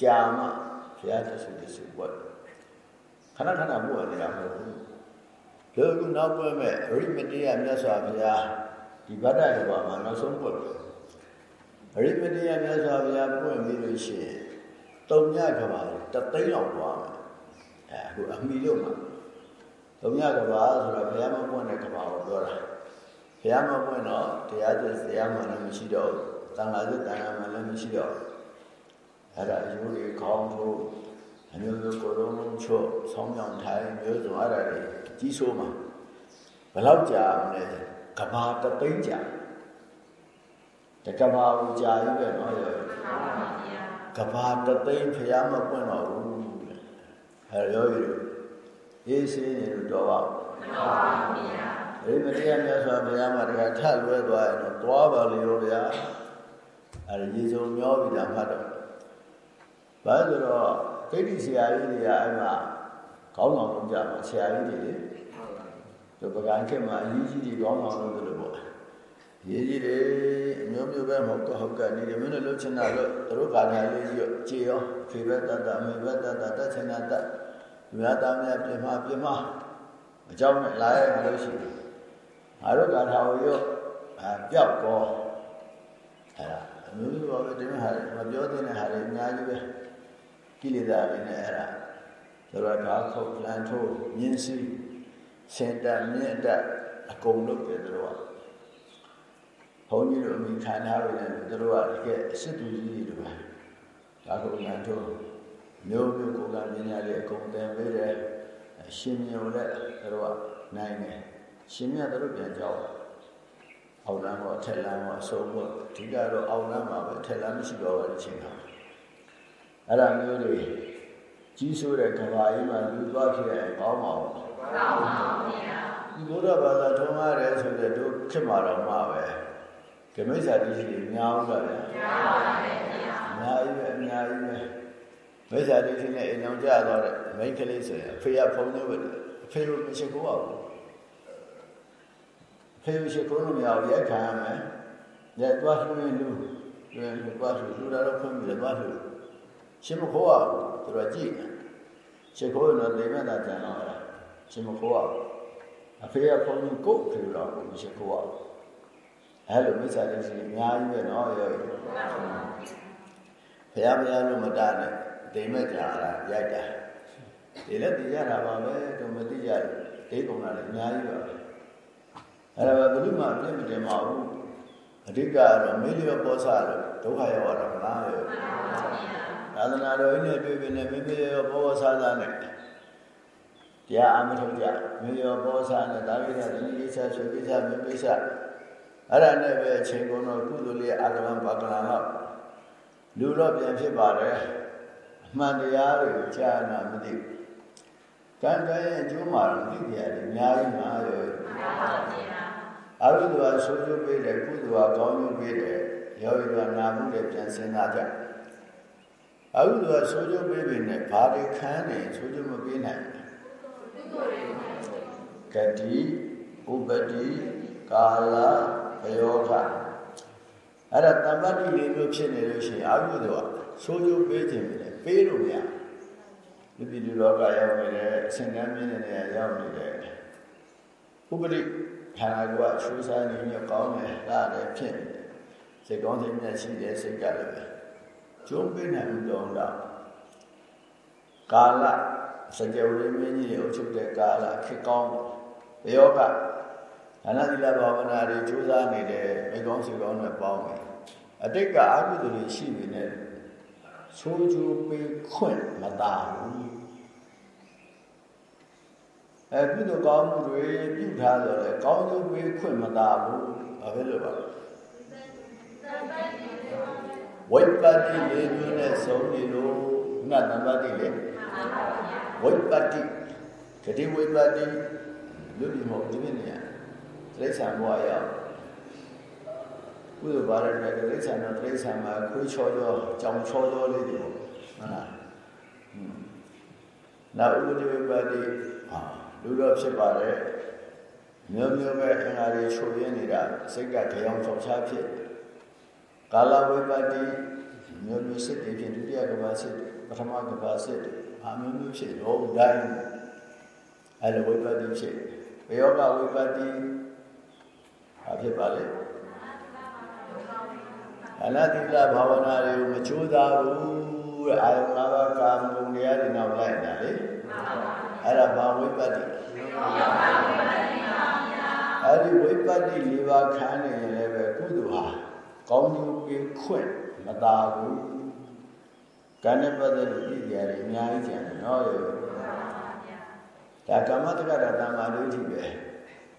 ကြာမှဘုရားတဆူလူစုပွင့်ခဏခဏဘုရားနေတာမဟုတ်ဘူးလောကနောက်ပွင့်မဲ့အရိမတိယမြတ်စွာဘုရားဒီဗဒ္ဒကဘာမှာနောက်ဆုံးပွင့်အရိမတိယမြတ်စွာဘုရားပွင့်ပြီးလို့ရှိရင်တုံညကဘာတသိန်းလောက်သွားမယ် အဲအခုအမိလို့မှာသုံးရကဘာဆိုတော့ဘုရားမပွင့်တဲ့ကဘာကိုပြောတာဘုရားမပွင့်တော့တရားကျတရားမှလည်းမရှိတော့တန်ခါစစ်တန်ခါမှလည်းမရှိတော့အဲ့ဒါရိုးတွေခေါင်းထိုးအမျိုးမျိုးကိုယ်လုံးလုံးချော့ဆောင်းမြောင်ထိုင်မျိုးစုံအဲ့ဒါတွေကြီးဆိုးမှာဘယ်လောက်ကြာမလဲကဘာတသိန်းကြာတကဘာဦးကြာကြီးပဲနော်ရောကဘာတသိန်းဘုရားမပွင့်တော့ဘူး အဲရောရည်ရေးစင်းနေလို့တော့ပါမှန်ပါဗျာဒီမတရားမြတ်စွာဘုရားမှာတခါထလွဲသွားရင်တော့သွားပါလေရောဗျာအဲရေစုံမျောပြီးတာမှတ်တော့ဘာလို့တော့ဒိဋ္ဌိဆရာကြီးတွေကအဲ့မှာခေါင်းဆောင်လုပ်ကြမှာဆရာကြီးတွေလေသူပကံခေတ်မှာအကြီးကြီးတွေခေါင်းဆောင်လုပ်တယ်လို့ပေါ့ရေးကြီးတွေအမျိုးမျိုးပဲမဟုတ်တော့ဟုတ်ကနေတယ်မင်းတို့လှုပ်ချင်တာလို့တို့ကာထာလေးကြီးကြေရောဖေဘတ္တအမေဘတ္တတတ်ချင်တာတတ် လူများသားများပြင်မပြင်မအကြောင်းနဲ့လာရမှာလို့ရှိတယ်ငါတို့ကာထာကိုရောအပြောက်ကောအဲ့ဒါအမျိုးမျိုးပါပဲဒီမှာဟာမပြောတဲ့ဟာတွေအများကြီးပဲကိလေသာတွေနဲ့အဲ့ဒါဆိုတော့ဓာတ်ခုတ်လန်ထိုးမြင်းစီစင်တမြင့်တက်အကုန်လုပ်တယ်တို့ကဘုန်းကြီးတို့အမိခံထားလို့လည်းတို့ကတကယ်အစ်စ်သူကြီးတွေပဲဓာတ်ခုတ်လန်ထိုး မျိုးမျိုးကိုယ်ကပညာတွေအကုန်သင်ပေးတယ်ရှင်မြတ်လည်းတို့ကနိုင်တယ်ရှင်မြတ်တို့ပြန်ကြောက်အောက်လမ်းပေါ်ထက်လမ်းပေါ်အဆုံးပေါ်ဒီကတော့အောက်လမ်းမှာပဲထက်လမ်းမရှိတော့တဲ့အချိန်ကအဲ့ဒါမျိုးတွေကြီးစိုးတဲ့ကဘာကြီးမှာလူသွားဖြစ်ရင်ကောင်းပါဘူးကောင်းပါဘူးဗျာဒီဘုရားဘာသာထုံးရတယ်ဆိုတဲ့တို့ဖြစ်မှာတော့မှာပဲဓမ္မိစာတိရှိများဘူးလားဗျာများပါပါဗျာအများကြီးပဲအများကြီးပဲ မိစ္ဆာဒိဋ္ဌိနဲ့အိမ်အောင်ကြသွားတဲ့မိန်းကလေးဆိုရင်အဖေကဖုံးနေပဲအဖေကိုမရှိခိုးပါဘူးအဖေကိုရှိခိုးလို့မရဘူးရိုက်ခံရမယ်ရိုက်သွားလှူရင်လူလူရင်လူသွားလှူလူတော့ဖွင့်ပြီးသွားလှူရှင်မခိုးရဘူးသူတို့ကြည့်နေရှိခိုးရင်တော့လေမဲ့တာကြံတော့လားရှင်မခိုးရဘူးအဖေကဖုံးကိုကိုဖေတော့မရှိခိုးရဘူးအဲ့လိုမိစ္ဆာဒိဋ္ဌိအများကြီးပဲနော်ရောဘုရားဘုရားလို့မတားနဲ့ ဒိမက်ကြာလာရိုက်တာဒီလည်းသိရတာပါပဲတော့မသိရဒိပုံလာလည်းအများကြီးပါပဲအဲ့ဒါပဲဘယ်သူမှအပြစ်မတင်ပါဘူးအဓိကကတော့မေလျောပေါ်စားလို့ဒုက္ခရောက်ရတာမလားရောသာသနာတော်ကြီးနဲ့တွေ့ပြီနဲ့မေမေရောပေါ်စားစားနဲ့တရားအမထုတ်ကြမေရောပေါ်စားနဲ့ဒါဝိဒသတိကိစ္စဆွေကိစ္စမေကိစ္စအဲ့ဒါနဲ့ပဲအချိန်ကုန်တော့ကုသိုလ်လေးအာဂမပါကလာတော့လူတော့ပြန်ဖြစ်ပါတယ်အ မှန်တရားတွေကြားနာမသိဘူးကံကံရဲ့အကျိုးမှာတော့သိကြတယ်အများကြီးမှာရောအရုဒ္ဓဝါဆိုးကျိုးပေးတယ်ကုသိုလ်ကကောင်းကျိုးပေးတယ်ယောဂီတို့နာမှုတွေပြန်စဉ်းစားကြအရုဒ္ဓဝါဆိုးကျိုးပေးပြီနဲ့ဘာတွေခံနေဆိုးကျိုးမပေးနိုင်ကတိဥပတိကာလဘယောဂအဲ့ဒါတမ္ပတိလေးမျိုးဖြစ်နေလို့ရှိရင်အရုဒ္ဓဝါဆိုးကျိုးပေးခြင်းပဲ ပေးလို့မရဘူးဒီပြည်လောကရောက်နေတဲ့အစဉ်တန်းမြင့်တဲ့နေရာရောက်နေတယ်ဥပတိခန္ဓာကိုယ်ကချူစားနေညကောင်းတယ်လားလည်းဖြစ်နေတယ်စိတ်ကောင်းစိတ်မြတ်ရှိတယ်စိတ်ကလည်းပဲကျုံးပေးနိုင်မှုတော့တော့ကာလစကြဝဠာမင်းကြီးကိုချုပ်တဲ့ကာလခေကောင်းဘယောကဒါနသီလဘာဝနာတွေကြိုးစားနေတယ်မိကောင်းစိတ်ကောင်းတွေပေါင်းတယ်အတိတ်ကအကုသိုလ်တွေရှိနေတယ် ဆိုးကျိုးပေးခွင့်မတာဘူးအဲကုသိုလ်ကောင်းမှုတွေပြုထားတော့လေကောင်းကျိုးပေးခွင့်မတာဘူးဘာဖြစ်လို့ပါဝိပတ္တိလေးမျိုးနဲ့ဆုံးနေလို့နတ်တမ္ပတိလေဝိပတ္တိဂတိဝိပတ္တိလူဒီမဟုတ်ဒီနေ့နေရတိရစ္ဆာန်ဘဝရောက် ကုသိုလ်ပါရတဲ့တိရစ္ဆာန်တော့တိရစ္ဆာန်မှာခွေးချောချောကြောင်ချောချောလေးတွေပေါ့ဟုတ်လားနောက်ဥပဒေဝိပတ္တိဟာလူတော့ဖြစ်ပါတယ်မျိုးမျိုးပဲအင်္ဂါတွေချိုးရင်းနေတာစိတ်ကတရားချောချာဖြစ်ကာလဝိပတ္တိမျိုးမျိုးစစ်တွေဖြစ်ဒုတိယကဘာစစ်ပထမကဘာစစ်အာမျိုးမျိုးဖြစ်တော့တိုင်းအဲလိုဝိပတ္တိဖြစ်ဘယောဂဝိပတ္တိဘာဖြစ်ပါလဲ အနာတိလဘာဝနာတွေကိုမချိုးသားဘူးတဲ့အာယု၅ပါးကာမဂုဏ်တရားတွေနောက်လိုက်တာလေအဲ့ဒါဘာဝိပတ္တိအဲ့ဒီဝိပတ္တိ၄ပါးခံနေရင်လည်းပဲကုသိုလ်ဟာကောင်းကျိုးပေးခွင့်မသာဘူးကံနဲ့ပတ်သက်လို့ပြည်ကြရတယ်အများကြီးကြံတယ်နော်ရောဒါကမ္မတက္ကရာတမ္မာဒုဋ္ဌိပဲ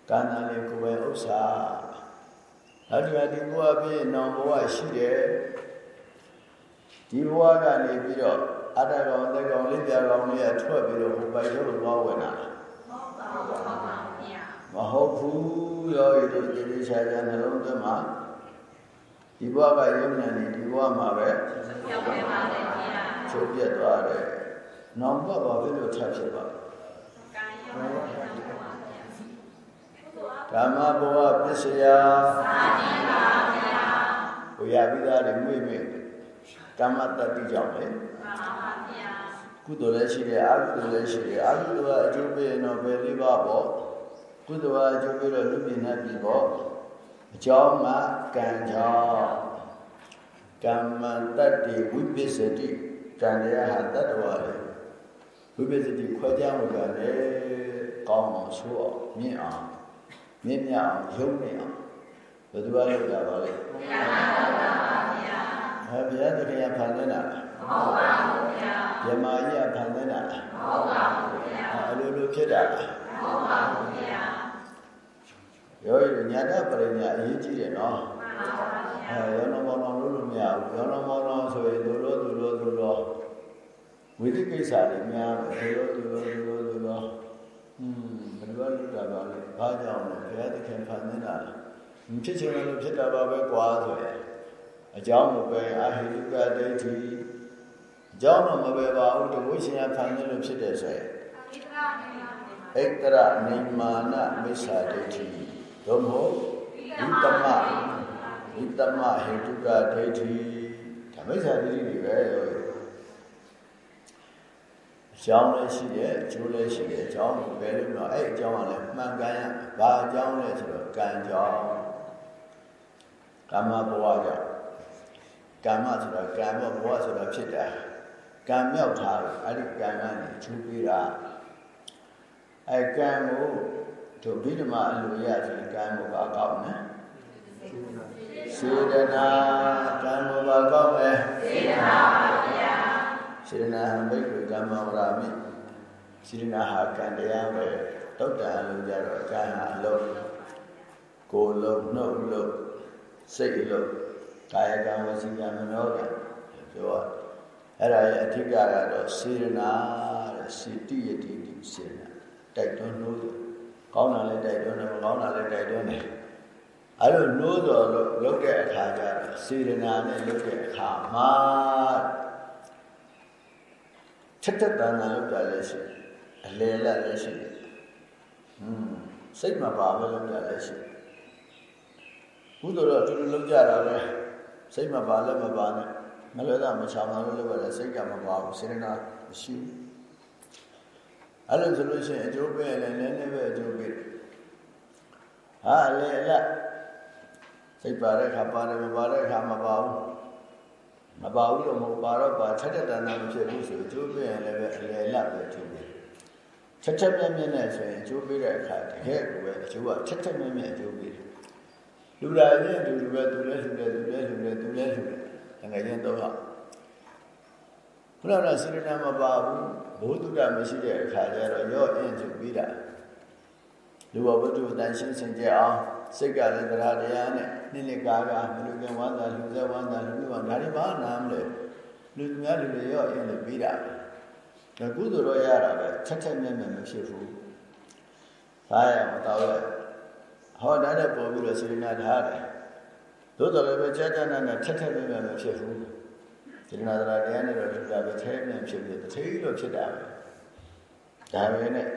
ကံတန်လေးကိုယ်ပဲဥစ္စာ နောက်ဒီမှာဒီဘဝပြည့်နောင်ဘဝရှိတယ်ဒီဘဝကနေပြီးတော့အတ္တကောင်တက်ကောင်လေးပြကောင်လေးကထွက်ပြီးတော့ဟိုပိုက်တော့သွားဝင်လာမဟုတ်ဘူးရောဤတို့ဒီလိုခြားခြားနှလုံးသွင်းမှာဒီဘဝကယုံနာနေဒီဘဝမှာပဲချုပ်ပြတ်သွားတယ်နောင်ဘဝဘာဖြစ်လို့ထပ်ဖြစ်ပါကာ မဘဝပစ္စယဘုရားပြီးသားတွေမွေ့မွေ့ကာမတတိကြောင့်လေကုသိုလ်လည်းရှိတယ်အကုသိုလ်လည်းရှိတယ်အကုသိုလ်ကအကျိုးပေးရင်တော့ဘယ်လေးပါပေါ့ကုသိုလ်ကအကျိုးပေးတော့လူပြည်နဲ့ပြည်ပေါ့အကြောင်းမှကံကြောင့်ကမ္မတတ္တိဝိပစ္စတိကံတရားဟာတတ္တဝါလေဝိပစ္စတိခွဲခြားမှုကလည်းကောင်းအောင်ဆိုးအောင်မြင့်အောင် မြင့်မြတ်အောင်ယုံနေအောင်ဘယ်သူကလုပ်တာပါလဲဘုရားပါဗျာဟဲ့ဘုရားတခင်ဖန်နေတာလားမဟုတ်ပါဘူးဗျာမြမကြီးကဖန်နေတာလားမဟုတ်ပါဘူးဗျာအလိုလိုဖြစ်တာလားမဟုတ်ပါဘူးဗျာရောရညာတပရိညာအရေးကြီးတယ်နော်မှန်ပါပါဗျာအဲရောနောမောနောလို့လို့မရဘူးရောနောမောနောဆိုရင်သူတို့သူတို့သူတို့ဝိသိကိစ္စတွေများတယ်သူတို့သူတို့သူတို့သူတို့ ဟွန်းဘယ်လိုလုပ်တာပါလဲဘာကြောင့်လဲဘုရားသခင်ဖန်နေတာလားဖြစ်ချင်လို့ဖြစ်တာပါပဲကွာဆိုရင်အကြောင်းမပဲအဟိတုကဒိဋ္ဌိအကြောင်းတော့မပဲပါဘူးတဝိရှင်ရဖန်နေလို့ဖြစ်တယ်ဆိုရင်ဣတရနိမာနမိစ္ဆာဒိဋ္ဌိသို့မဟုတ်ဝိတမဝိတမဟိတုကဒိဋ္ဌိဒါမိစ္ဆာဒိဋ္ဌိတွေပဲအ ကြောင်းလည်းရှိတယ်အကျိုးလည်းရှိတယ်အကြောင်းကိုပဲလို့တော့အဲ့အကြောင်းကလည်းမှန်ကန်ရဘာအကြောင်းလဲဆိုတော့ကံကြောင့်ကာမဘဝကြောင့်ကာမဆိုတာကာမဘဝဆိုတာဖြစ်တာကံမြောက်ထားတယ်အဲ့ဒီကံကနေချူပေးတာအဲကံကိုတို့ဘိဓမ္မာအလိုရဆိုကံကိုပါကောက်နော်စေတနာကံမောပါကောင်းမယ်စေတနာပါဗျာ စေတနာဟံဘိက္ခုကမ္မဝရမိစေတနာဟာကံတရားပဲတုတ်တံအလုံးကြတော့ကံဟာအလုံးကိုယ်လုံးနှုတ်လုံးစိတ်လုံးကာယကံဝစီကံမနောကံပြောအဲ့ဒါရဲ့အထစ်ကတော့စေတနာတဲ့စေတိယတိတိစေတနာတိုက်တွန်းလို့ကောင်းတာလည်းတိုက်တွန်းတယ်မကောင်းတာလည်းတိုက်တွန်းတယ်အဲ့လိုလို့တော်လို့လုပ်တဲ့အခါကျတော့စေတနာနဲ့လုပ်တဲ့အခါမှာ ထက်ထက်တန်တန်လုပ်ကြလဲရှိအလေလက်လည်းရှိတယ်ဟွန်းစိတ်မပါဘဲလုပ်ကြလဲရှိဘုဒ္ဓတော်အတူတူလုပ်ကြတာပဲစိတ်မပါလည်းမပါနဲ့မလွဲတာမချာမလို့လုပ်ရတယ်စိတ်ကမပါဘူးစေတနာမရှိဘူးအဲ့လိုဆိုလို့ရှိရင်အကျိုးပေးရင်လည်းနည်းနည်းပဲအကျိုးပေးဟာလေလက်စိတ်ပါတဲ့ခါပါတယ်မပါတဲ့ခါမပါဘူး မပါဘူးတော့မဟုတ်ပါတော့ပါထက်တဲ့တဏ္ဍာမဖြစ်ဘူးဆိုအကျိုးပေးရင်လည်းပဲအလေလက်ပဲအကျိုးပေးထက်ထက်မြက်မြက်နဲ့ဆိုရင်အကျိုးပေးတဲ့အခါတကယ်ကိုပဲအကျိုးကထက်ထက်မြက်မြက်အကျိုးပေးတယ်လူလာချင်းအတူတူပဲသူလဲလူလဲသူလဲလူလဲသူလဲလူလဲငယ်ချင်းတော့ဟာဘုရားကစေရနာမပါဘူးဘုဒ္ဓမရှိတဲ့အခါကျတော့ရော့အင်းကျပြီးတာလူဘဝတ္ထုတန်ရှင်းစင်ကြအောင်စိတ်ကလည်းတရားတရားနဲ့ နိလကာကမလူကဝန္တာလူဇဝန္တာလူလူဝဒါတွေဘာနာမလဲလူများလူတွေရော့အင်းလို့ပြီးတာပဲဒါကုသိုလ်တော့ရတာပဲချက်ချက်မြတ်မြတ်မဖြစ်ဘူးသားရမတော်ရဟောဒါနဲ့ပေါ်ပြီးတော့စေရနာထားတယ်သို့တော်လည်းပဲကြာကြာနာနာထက်ထက်မြတ်မြတ်မဖြစ်ဘူးစေရနာတရားတရားနဲ့တော့လူကပဲထဲမြတ်ဖြစ်ပြီးတထေးလို့ဖြစ်တာပဲဒါပဲနဲ့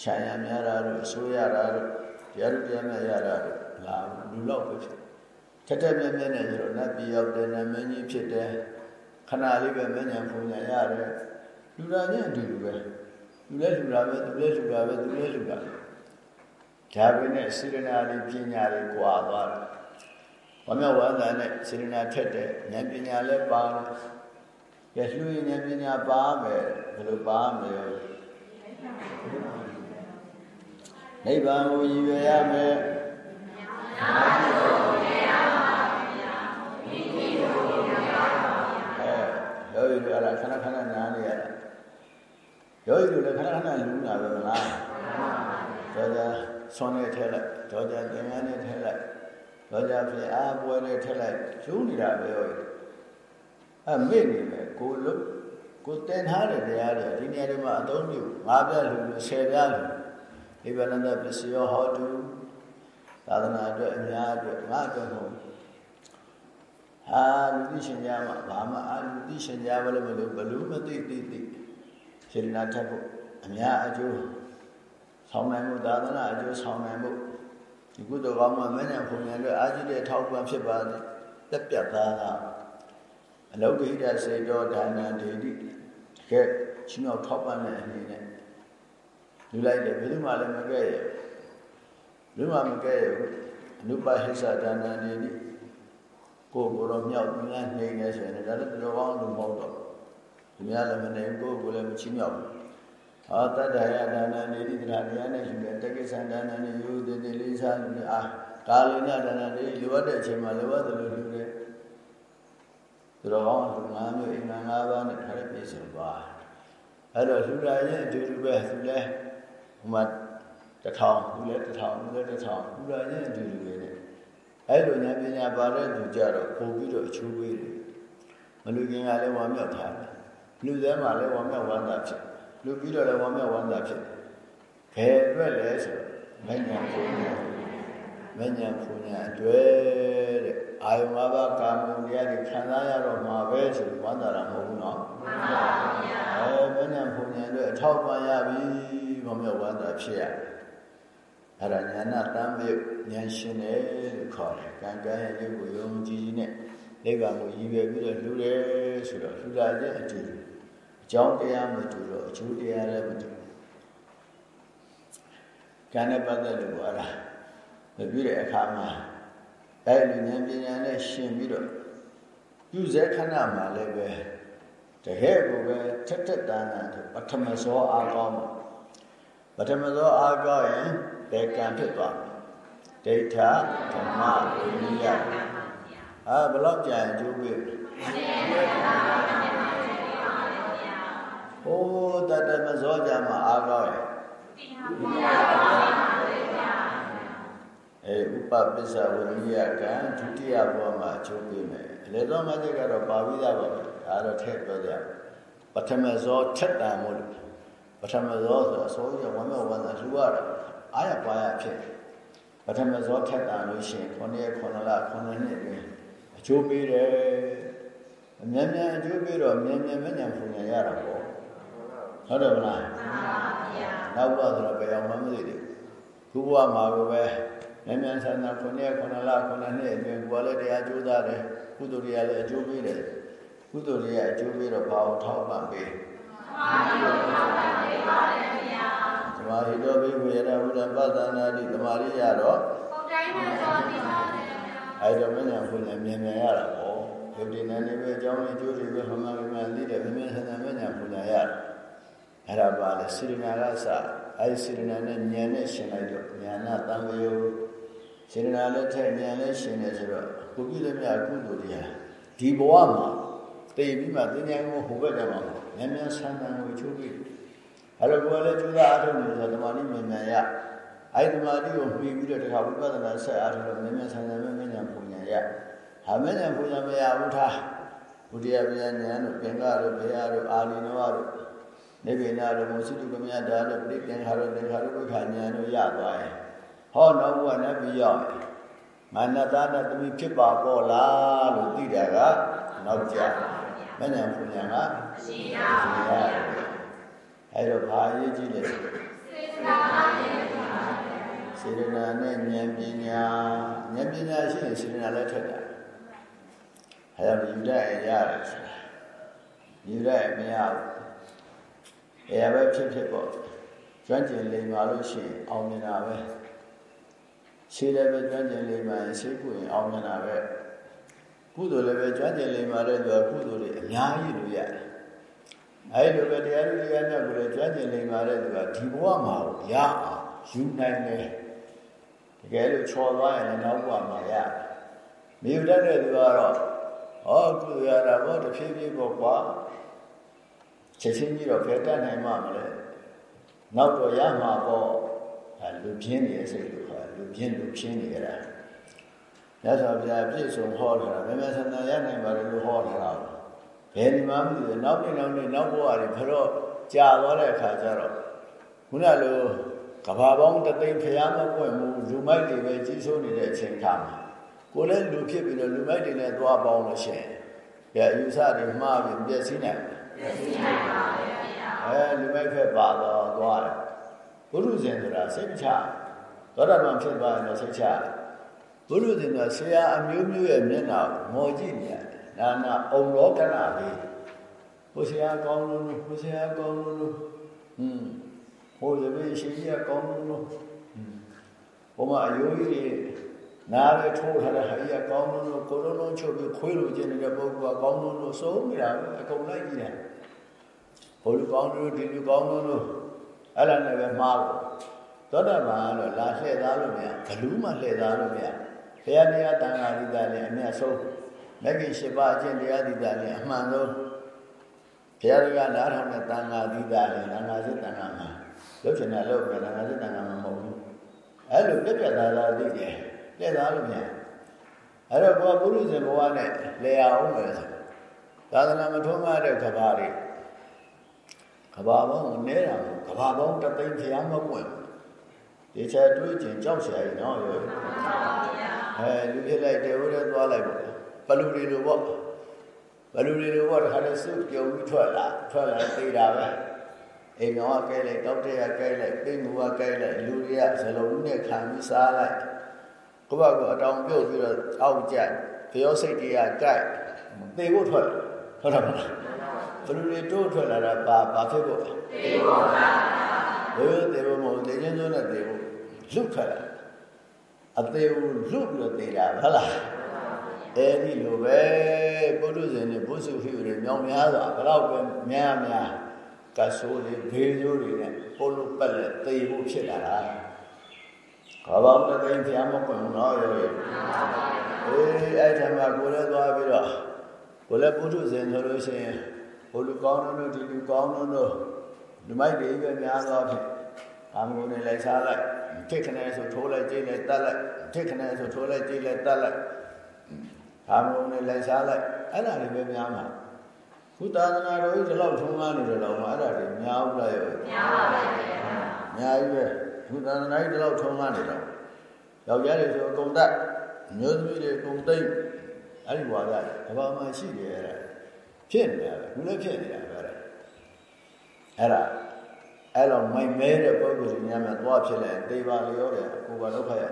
ခြံရများတာတို့အဆိုးရတာတို့တရားတို့တရားများရတာတို့လာလူလောက်ပဲဖြစ် ထက်ထက်မြတ်မြတ်နဲ့ကျတော့နတ်ပြည်ရောက်တယ်နတ်မင်းကြီးဖြစ်တယ်ခဏလေးပဲမဉ္ဇဉ်ဖုန်ဉ္ဇဉ်ရတယ်လူသားချင်းအတူတူပဲလူလဲလူတာပဲသူလဲလူတာပဲသူလဲလူတာဒါပဲနဲ့စေရနာလေးပညာလေးကွာသွားတယ်ဘာမြောက်ဝမ်းသာနဲ့စေရနာထက်တဲ့ဉာဏ်ပညာလည်းပါတယ်ကဲလှူရင်ဉာဏ်ပညာပါမယ်ဘယ်လိုပါမယ်နိဗ္ဗာန်ကိုရည်ရွယ်ရမယ် အဲယောဂီတို့အဲ့ဒါခဏခဏနားနေရတာယောဂီတို့လည်းခဏခဏလူနာပဲမလားတော့ကြဆွမ်းနဲ့ထဲလိုက်တော့ကြသင်္ကန်းနဲ့ထဲလိုက်တော့ကြပြင်အားပွဲနဲ့ထဲလိုက်ကျူးနေတာပဲယောဂီအဲမေ့နေတယ်ကိုလို့ကိုတင်ထားတဲ့တရားတွေဒီနေရာတွေမှာအသုံးပြုငါးပြလူလူဆယ်ပြလူဒီဗနန္တပစ္စယောဟောတုသာသနာအတွက်အများအတွက်ငါအတွက်မဟုတ် ဟာလူသိရှင်ကြမှာဘာမှအာလူသိရှင်ကြဘလို့မလို့ဘလူမသိသိသိစေနာထပ်ဖို့အများအကျိုးဆောင်နိုင်မှုသာသနာအကျိုးဆောင်နိုင်မှုဒီကုသိုလ်ကောင်းမှမင်းနဲ့ဘုံညာအတွက်အာကြည့်တဲ့ထောက်ပံ့ဖြစ်ပါသည်တက်ပြတ်သားသာအလောကိတစေတောဒါနံဒေတိတကယ်ချင်းတော်ထောက်ပံ့တဲ့အနေနဲ့လူလိုက်တယ်ဘယ်သူမှလည်းမကဲ့ရဘူးဘယ်မှမကဲ့ရဘူးအနုပဟိသဒါနံဒေတိ ကိုယ်ကိုယ်တော့မြောက်ပြီးငါနေနေဆိုရင်ဒါလည်းတော်ကောင်းလူမဟုတ်တော့သူများလည်းမနေဘူးကိုယ်ကိုယ်လည်းမချီးမြှောက်ဘူးအာတတ္တယဒါနံဒေတိတရားတရားနဲ့ယူတယ်တက္ကိသံဒါနံနဲ့ယူသေးသေးလေးစားလူအာကာလိနဒါနံဒေတိလိုအပ်တဲ့အချိန်မှာလိုအပ်တယ်လို့ယူတယ်သူတော်ကောင်းလူငါးမျိုးအင်္ဂါ၅ပါးနဲ့ထားတဲ့ပြည့်စုံသွားအဲ့တော့လူရာရဲ့အတူတူပဲသူလည်းဟိုမှာတထောင်သူလည်းတထောင်သူလည်းတထောင်လူရာရဲ့အတူတူပဲနဲ့ အဲ့လိုဉာဏ်ပညာပါတဲ့သူကြတော့ပို့ပြီးတော့အချိုးပေးတယ်မလူခင်ကလည်းဝမ်းမြောက်ထားတယ်လူသေးမှလည်းဝမ်းမြောက်ဝမ်းသာဖြစ်လူပြီးတော့လည်းဝမ်းမြောက်ဝမ်းသာဖြစ်ဘယ်အတွက်လဲဆိုတော့မဉ္ဇဉ်ပူညာမဉ္ဇဉ်ပူညာအတွက်တဲ့အာယု၅ပါးကာမဂုဏ်တရားတွေခံစားရတော့မှာပဲဆိုပြီးဝမ်းသာတာမဟုတ်ဘူးနော်မှန်ပါဗျာအဲမဉ္ဇဉ်ပူညာအတွက်အထောက်ပံ့ရပြီဝမ်းမြောက်ဝမ်းသာဖြစ်ရတယ် အဲ့ဒါညာနာတမ်းမြုပ်ဉာဏ်ရှင်တယ်လို့ခေါ်တယ်။ကံကံရဲ့ရုပ်ကိုယုံကြည်ကြည်နဲ့နိဗ္ဗာန်ကိုရည်ရွယ်ပြီးတော့လှူတယ်ဆိုတော့လှူတာချင်းအတူတူအကြောင်းတရားမတူတော့အကျိုးတရားလည်းမတူဘူး။ကံနဲ့ပတ်သက်လို့အဲ့ဒါမပြည့်တဲ့အခါမှာအဲ့ဒီဉာဏ်ပညာနဲ့ရှင်ပြီးတော့ပြုစေခဏမှာလည်းပဲတကယ်ကိုပဲထက်ထက်တန်းတန်းပထမဇောအားကောင်းမှာပထမဇောအားကောင်းရင် ဘယ်ကံဖြစ်သွားမလဲဒိဋ္ဌဓမ္မဝိရိယအာဘယ်တော့ကြာရင်ကျိုးပြီဟိုးတတမဇောကြမှာအားကောင်းရဲ့အဲဥပပစ္စဝရိယကံဒုတိယဘောမှာချုပ်ပြီးမယ်လေသောမတိကတော့ပါပြီးသားပါပဲဒါတော့ထည့်ပြောကြပထမဇောထက်တံမို့လို့ပထမဇောဆိုအစိုးရဝမ်းမြောက်ဝမ်းသာလှူရတာ အားရပါရဖြစ်ပထမဇောထက်တံလို့ရှိရင်9ရက်9လ9နှစ်တွင်အကျိုးပေးတယ်အမြန်မြန်အကျိုးပေးတော့မြန်မြန်မြန်မြန်ပုံရရတာပေါ့ဟုတ်တယ်မလားမှန်ပါဗျာနောက်ဘဝဆိုတော့ဘယ်အောင်မှမသိသေးဘူးခုဘဝမှာကိုပဲမြန်မြန်ဆန်ဆန်9ရက်9လ9နှစ်အတွင်းကိုယ်လည်းတရားကြိုးစားတယ်ကုသိုလ်တွေကလည်းအကျိုးပေးတယ်ကုသိုလ်တွေကအကျိုးပေးတော့ဘာအောင်ထောက်ပံ့ပေးသ မာဓိတော်ဘိဝေရဝုဒ္ဓပသနာတိသမာဓိရတော့အဲ့တော့မညာဖွညာမြန်မြန်ရတာပေါ့ယုတ်တိနန်းနေပဲအကြောင်းအကျိုးတွေပဲဟောမှမှန်သိတယ်မြန်မြန်ဆန်ဆန်မညာဖွညာရအဲ့ဒါပါလေစေရနာကစအဲ့ဒီစေရနာနဲ့ဉာဏ်နဲ့ရှင်လိုက်တော့ဉာဏတံဝေယစေရနာလည်းထက်ဉာဏ်လည်းရှင်နေဆိုတော့ကိုပြည့်လည်းမြတ်ကုသိုလ်တရားဒီဘဝမှာတည်ပြီးမှတင်ညာကိုဟိုဘက်ကြမှာမြန်မြန်ဆန်းဆန်းကိုချိုးပြီး အဲ့တော့ကိုယ်လည်းကျူးသားအားထုတ်နေဆိုဓမ္မနိမြန်မြန်ရအဲ့ဓမ္မတိကိုမှီပြီးတော့တခါဝိပဿနာဆက်အားထုတ်လို့မြန်မြန်ဆန်းဆန်းမြန်မြန်ညာပုံညာရဟာမြန်ညာပုံညာမရဘူးထားဘုရားဗျာဉာဏ်တို့ပင်္ဂတို့ဘုရားတို့အာလီနောတို့နေဗေနာတို့မောစိတုကမြတ်ဒါတို့ပြိပင်္ဂါတို့သင်္ခါရုပ္ပခာဉာဏ်တို့ရသွားရင်ဟောနောက်ဘုရားနတ်ပြီးရောက်ငါနတ်သားနဲ့သမီးဖြစ်ပါပေါ့လားလို့သိတာကနောက်ကြမဉ္ဇဉ်ပူညာကရှိရပါဘူး အဲ့တော့ဘာအရေးကြီးလဲစေတနာနဲ့စေတနာနဲ့ဉာဏ်ပညာဉာဏ်ပညာရှိရင်စေတနာလည်းထက်တာအဲ့တော့ယူတတ်ရတယ်ဆိုတာယူတတ်မရဘူးအဲ့ဒါပဲဖြစ်ဖြစ်ပေါ့ကျွမ်းကျင်လိမ္မာလို့ရှိရင်အောင်မြင်တာပဲရှေးလည်းပဲကျွမ်းကျင်လိမ္မာရင်ရှေးကိုရင်အောင်မြင်တာပဲကုသိုလ်လည်းပဲကျွမ်းကျင်လိမ္မာတဲ့သူကကုသိုလ်တွေအများကြီးလို့ရတယ် အဲဒီလိုပဲတရားလူတရားမြတ်ကိုလည်းကျွမ်းကျင်လိမ္မာတဲ့သူကဒီဘဝမှာရအောင်ယူနိုင်တယ်တကယ်လို့ချော်သွားရင်လည်းနောက်ဘဝမှာရမယူတတ်တဲ့သူကတော့ဟောကုသိုလ်ရတာဘောတဖြည်းဖြည်းပေါ့ကွာချက်ချင်းကြီးတော့ဖယ်တတ်နိုင်မှာမလဲနောက်တော့ရမှာပေါ့အဲလူပြင်းနေတဲ့စိတ်လို့ခေါ်လူပြင်းလူပြင်းနေကြတာမြတ်စွာဘုရားပြည့်စုံဟောထားတာမမေဆန္ဒရနိုင်ပါတယ်လို့ဟောထားတာ ဘယ်ဒီမှမသိဘူးနောက်နေ့နောက်နေ့နောက်ဘဝတွေဖတော့ကြာသွားတဲ့အခါကျတော့ခုနလိုကဘာပေါင်းတသိန်းဖျားမပွင့်ဘူးလူမိုက်တွေပဲကြီးစိုးနေတဲ့အချိန်ခါမှာကိုလည်းလူဖြစ်ပြီးတော့လူမိုက်တွေနဲ့သွားပေါင်းလို့ရှိရင်ပြအယူဆတွေမှားပြီးပြည့်စည်နိုင်တယ်ပြည့်စည်နိုင်ပါဗျာအဲလူမိုက်ဖက်ပါတော့သွားတယ်ဘုရုဇဉ်ဆိုတာစိတ်ချသောတာပန်ဖြစ်သွားရင်တော့စိတ်ချဘုရုဇဉ်ကဆရာအမျိုးမျိုးရဲ့မျက်နှာမော်ကြည့်နေရတယ် နာနာအုံလောကနာလေးဘုရားကောင်းလို့ဘုရားကောင်းလို့ဟွန်းဟိုသမီးရှင်ကြီးကောင်းလို့ဟိုမှာအယိုးကြီးတွေနားရထိုးထားတဲ့ဟာကြီးကောင်းလို့ကိုလုံးလုံးချုပ်ပြီးခွေးလိုချင်နေတဲ့ပုဂ္ဂိုလ်ကကောင်းလို့စိုးနေတာပဲအကုန်လိုက်ကြည့်တယ်ဟိုလူကောင်းလို့ဒီလူကောင်းလို့အဲ့ဒါနဲ့ပဲမှားလို့သောတာပန်ကတော့လာလှည့်သားလို့မရဘလူးမှလှည့်သားလို့မရဘုရားတရားတန်ခါးဒီကလည်းအမြတ်ဆုံး လက်ကင်၈ပါးအကျင့်တရားဒီတာလည်းအမှန်ဆုံးဘုရားကနားထောင်တဲ့တန်ခါဒီတာလည်းနာနာစိတ်တန်ခါမှာလုတ်ချင်တာလုတ်ပဲနာနာစိတ်တန်ခါမှာမဟုတ်ဘူးအဲ့လိုပြက်ပြက်သားသားသိတယ်လက်သားလို့မြန်အဲ့တော့ဘောပုရိသေဘဝနဲ့လေအောင်ပဲဆိုသာသနာမထွန်းကားတဲ့ကဘာတွေကဘာပေါင်းနေတာကဘာပေါင်းတသိန်းဖျားမပွင့်ဒီချက်တွေးကျင်ကြောက်ရှာရင်တော့ရောပါဘုရားအဲလူပြလိုက်တယ်ဟိုလည်းသွားလိုက်ပါ ဘလူတွေလိုပေါ့ဘလူတွေလိုပေါ့တခါတည်းစုပြုံပြီးထွက်လာထွက်လာသိတာပဲအိမ်တော်ကကဲလိုက်တောက်တဲ့ကကဲလိုက်ပိမှုကကဲလိုက်လူတွေကဇလုံးနဲ့ခံပြီးစားလိုက်ကိုယ့်ဘကအတောင်ပြုတ်ပြီးတော့အောက်ကျကြောစိတ်တွေကကြိုက်သေဖို့ထွက်ဟုတ်တယ်မလားဘလူတွေတိုးထွက်လာတာဘာဘာဖြစ်ဖို့သေဖို့ပါဘယ်သေဖို့မဟုတ်သေခြင်းစိုးနဲ့သေဖို့လွတ်ထွက်လာအသေးကိုလွတ်ပြီးတော့သေတာဟုတ်လား အဲဒီလိုပဲပုထုဇဉ်နဲ့ဘုစုဖိတွေမြောင်များစွာဘလောက်ပဲများများကဆိုးတွေဘေးဆိုးတွေနဲ့ပို့လို့ပတ်လက်သေဖို့ဖြစ်လာတာဘာဘောင်းတသိန်းဖျားမခွင့်တော့ရောအေးအဲ့ထမှာကိုလည်းသွားပြီးတော့ကိုလည်းပုထုဇဉ်ဆိုလို့ရှိရင်ဟိုလူကောင်းတို့ဒီလူကောင်းတို့လူမိုက်တွေပဲများသောဖြင့်အာမုန်နဲ့လိုက်စားလိုက်ထိခနဲ့ဆိုထိုးလိုက်ကြိတ်လိုက်တတ်လိုက်ထိခနဲ့ဆိုထိုးလိုက်ကြိတ်လိုက်တတ်လိုက် အာမုန်နဲ့လိုက်စားလိုက်အဲ့ဒါတွေပဲများမှာခုသာသနာတော်ကြီးဒီလောက်ထုံးကားနေတယ်တော့မှအဲ့ဒါတွေများဘူးလားရောများပါပါဗျာများကြီးပဲခုသာသနာကြီးဒီလောက်ထုံးကားနေတော့ယောက်ျားတွေဆိုအကုန်တတ်မျိုးသမီးတွေအကုန်သိမ့်အဲ့ဒီဝါဒကဘာမှရှိတယ်အဲ့ဒါဖြစ်နေတယ်ခုလည်းဖြစ်နေတာပဲအဲ့ဒါအဲ့တော့မိုင်မဲတဲ့ပုဂ္ဂိုလ်ကြီးများများသွားဖြစ်လဲသေပါလျောတယ်ကိုယ်ကဒုက္ခရ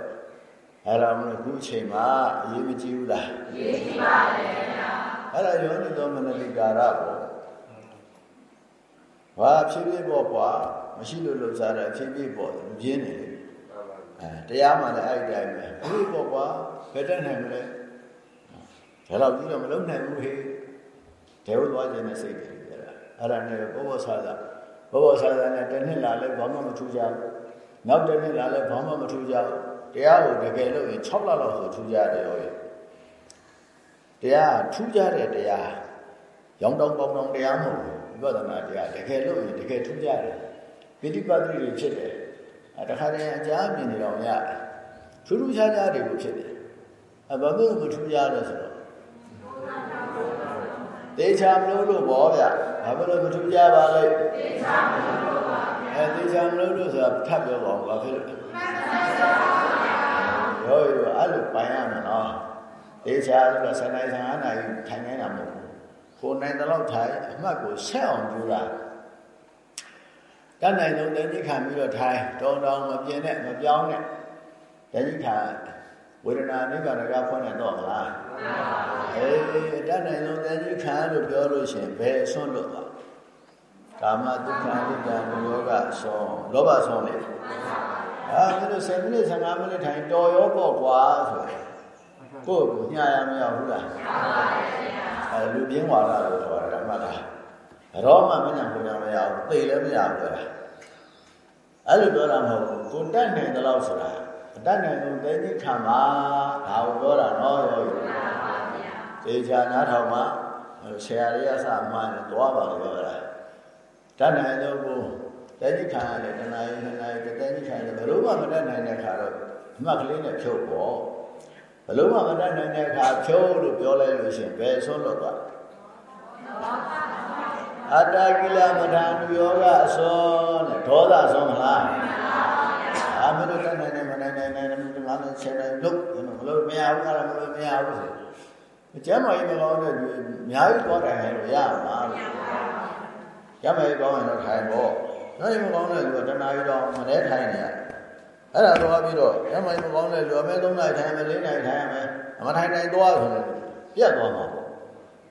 အဲ့ဒါမလို့ခုချိန်မှာအရေးမကြီးဘူးလားအရေးကြီးပါတယ်ဗျာအဲ့ဒါယောနိသောမနတိကာရပေါ့ဘာဖြစ်ဖြစ်ပေါ့ကွာမရှိလို့လှုပ်ရှားတာဖြစ်ဖြစ်ပေါ့လူပြင်းနေတယ်အဲတရားမှလည်းအဲ့ဒီတိုင်းပဲဖြစ်ပေါ့ကွာဘယ်တတ်နိုင်မလဲဒါတော့ပြီးတော့မလုံးနိုင်ဘူးဟေ့ဒေဝသွားခြင်းနဲ့စိတ်တွေကြတာအဲ့ဒါနဲ့ဘောဘောဆာသာဘောဘောဆာသာနဲ့တစ်နှစ်လာလဲဘာမှမထူးကြဘူးနောက်တစ်နှစ်လာလဲဘာမှမထူးကြဘူး တရားကိုတကယ်လို့ရင်6လလောက်ဆိုထူးကြတယ်ရောရဲ့တရားထူးကြတဲ့တရားရောင်းတောင်းပေါင်းတောင်းတရားမဟုတ်ဘူးဝိပဿနာတရားတကယ်လို့ရင်တကယ်ထူးကြတယ်ပိဋိပတ်တိတွေဖြစ်တယ်အဲတခါတည်းအကြမြင်နေတော့ရတယ်ထူးထူးခြားခြားတွေကိုဖြစ်တယ်အဲဘာလို့မထူးကြလဲဆိုတော့တေချာမလို့လို့ဘောဗျဘာဖြစ်လို့မထူးကြပါလဲတေချာမလို့လို့ပါဗျအဲတေချာမလို့လို့ဆိုတာထပ်ပြောပါဦးဘာဖြစ်လို့ ရောရောအဲ့လိုပိုင်ရမှာနော်တေချာဆိုတော့ဆယ်နိုင်ဆယ်၅နိုင်ထိုင်နေတာမဟုတ်ဘူးကိုနိုင်တဲ့လောက်ထိုင်အမှတ်ကိုဆက်အောင်ကြိုးစားတတ်နိုင်ဆုံးတဏှိခံပြီးတော့ထိုင်တောင်းတောင်းမပြင်းနဲ့မပြောင်းနဲ့တဏှိခံဝေဒနာနိဗ္ဗာန်ကဖွင့်နေတော့မလားအေးတတ်နိုင်ဆုံးတဏှိခံလို့ပြောလို့ရှိရင်ဘယ်ဆွန့်လို့ပါကာမဒုက္ခအနိစ္စယောဂဆုံးလောဘဆုံးလေ အာမင်းတို့7မိနစ်15မိနစ်ထိုင်တော်ရောပေါ့ကွာဆိုကိုယ့်ကိုညှာရမရဘူးလားမှန်ပါဗျာအဲလူပြင်းဝါဒလို့ခေါ်တာမှတ်လားရောမှမညာဘုရားမရဘူးသိလည်းမရဘူးပြောတာအဲ့လိုပြောတာမဟုတ်ဘူးကိုတတ်နိုင်တဲ့လောက်ဆိုတာအတတ်နိုင်ဆုံးသိသိခံပါဒါကိုပြောတာနော်ရောရောမှန်ပါဗျာသေချာနားထောင်မှဆရာလေးအစမှန်းတယ်သွားပါလို့ပြောတာတတ်နိုင်ဆုံးကို သိသိခံရတယ်တဏှာရင်တဏှာရင်သိသိခံရတယ်ဘယ်လိုမှမတတ်နိုင်တဲ့ခါတော့အမှတ်ကလေးနဲ့ဖြုတ်ပေါ့ဘယ်လိုမှမတတ်နိုင်တဲ့အခါဖြုတ်လို့ပြောလိုက်လို့ရှိရင်ဘယ်ဆုံးလို့သွားအတ္တကိလမထာနုယောဂအစောနဲ့ဒေါသဆုံးမလားအာမလို့တတ်နိုင်တယ်မနိုင်နိုင်နိုင်တယ်ငါလည်းချက်တိုင်းလုပ်မလို့မရဘူးအဲ့ဒါမလို့မရဘူးဆိုအကျမ်းမာရေးမကောင်းတဲ့လူအများကြီးသွားတယ်လို့ရမှာလို့ရမယ်ကောင်းရင်တော့ထိုင်ပေါ့ နိုင်မကောင်းတဲ့လူကတဏှာကြီးတော့မလဲထိုင်နေရအဲ့ဒါတော့ပြီးတော့ရမိုင်းမကောင်းတဲ့လူအမဲ၃နိုင်ထိုင်မယ်၄နိုင်ထိုင်မယ်အမထိုင်နိုင်သွားဆိုရင်ပြတ်သွားမှာပေါ့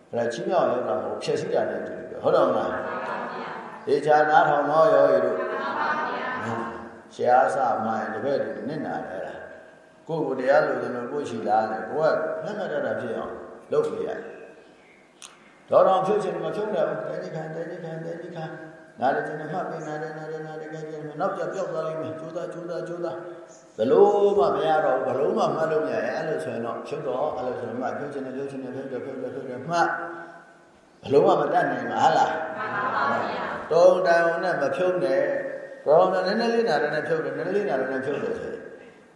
အဲ့ဒါချင်းမြောက်ရောတာကိုဖြည့်စည်းတာနဲ့တူတယ်ဟုတ်တော့မလားဒေချာနာထောင်တော့ရောဤတို့ရှောအစမှန်တပည့်တွေနစ်နာတယ်လားကိုယ်ကိုတရားလို့ကျွန်တော်ကိုရှိလားတဲ့ကိုကမှတ်မှတ်တတ်ဖြစ်အောင်လုပ်ပြရတယ်တော်တော်ဖြုတ်ချင်မဖြုတ်နဲ့ဘူးတဲကြီးခံတဲကြီးခံတဲကြီးခံ နားလည်းကျွန်တော်မှတ်ပြီးနားလည်းနားလည်းနားလည်းကြည့်မယ်နောက်ကြပြောက်သွားလိမ့်မယ်ကြိုးစားကြိုးစားကြိုးစားဘလို့မှမရတော့ဘူးဘလို့မှမှတ်လို့မရရင်အဲ့လိုဆိုရင်တော့ဖြုတ်တော့အဲ့လိုဆိုရင်မှဖြုတ်ချင်တယ်ဖြုတ်ချင်တယ်ဖြုတ်တယ်ဖြုတ်တယ်ဖြုတ်တယ်မှတ်ဘလို့မှမတတ်နိုင်မှာဟာလားမှန်ပါပါဗျာတုံးတိုင်အောင်နဲ့မဖြုတ်နဲ့ကောင်းတယ်နည်းနည်းလေးနာတယ်နဲ့ဖြုတ်တယ်နည်းနည်းလေးနာတယ်နဲ့ဖြုတ်တယ်ဆိုရင်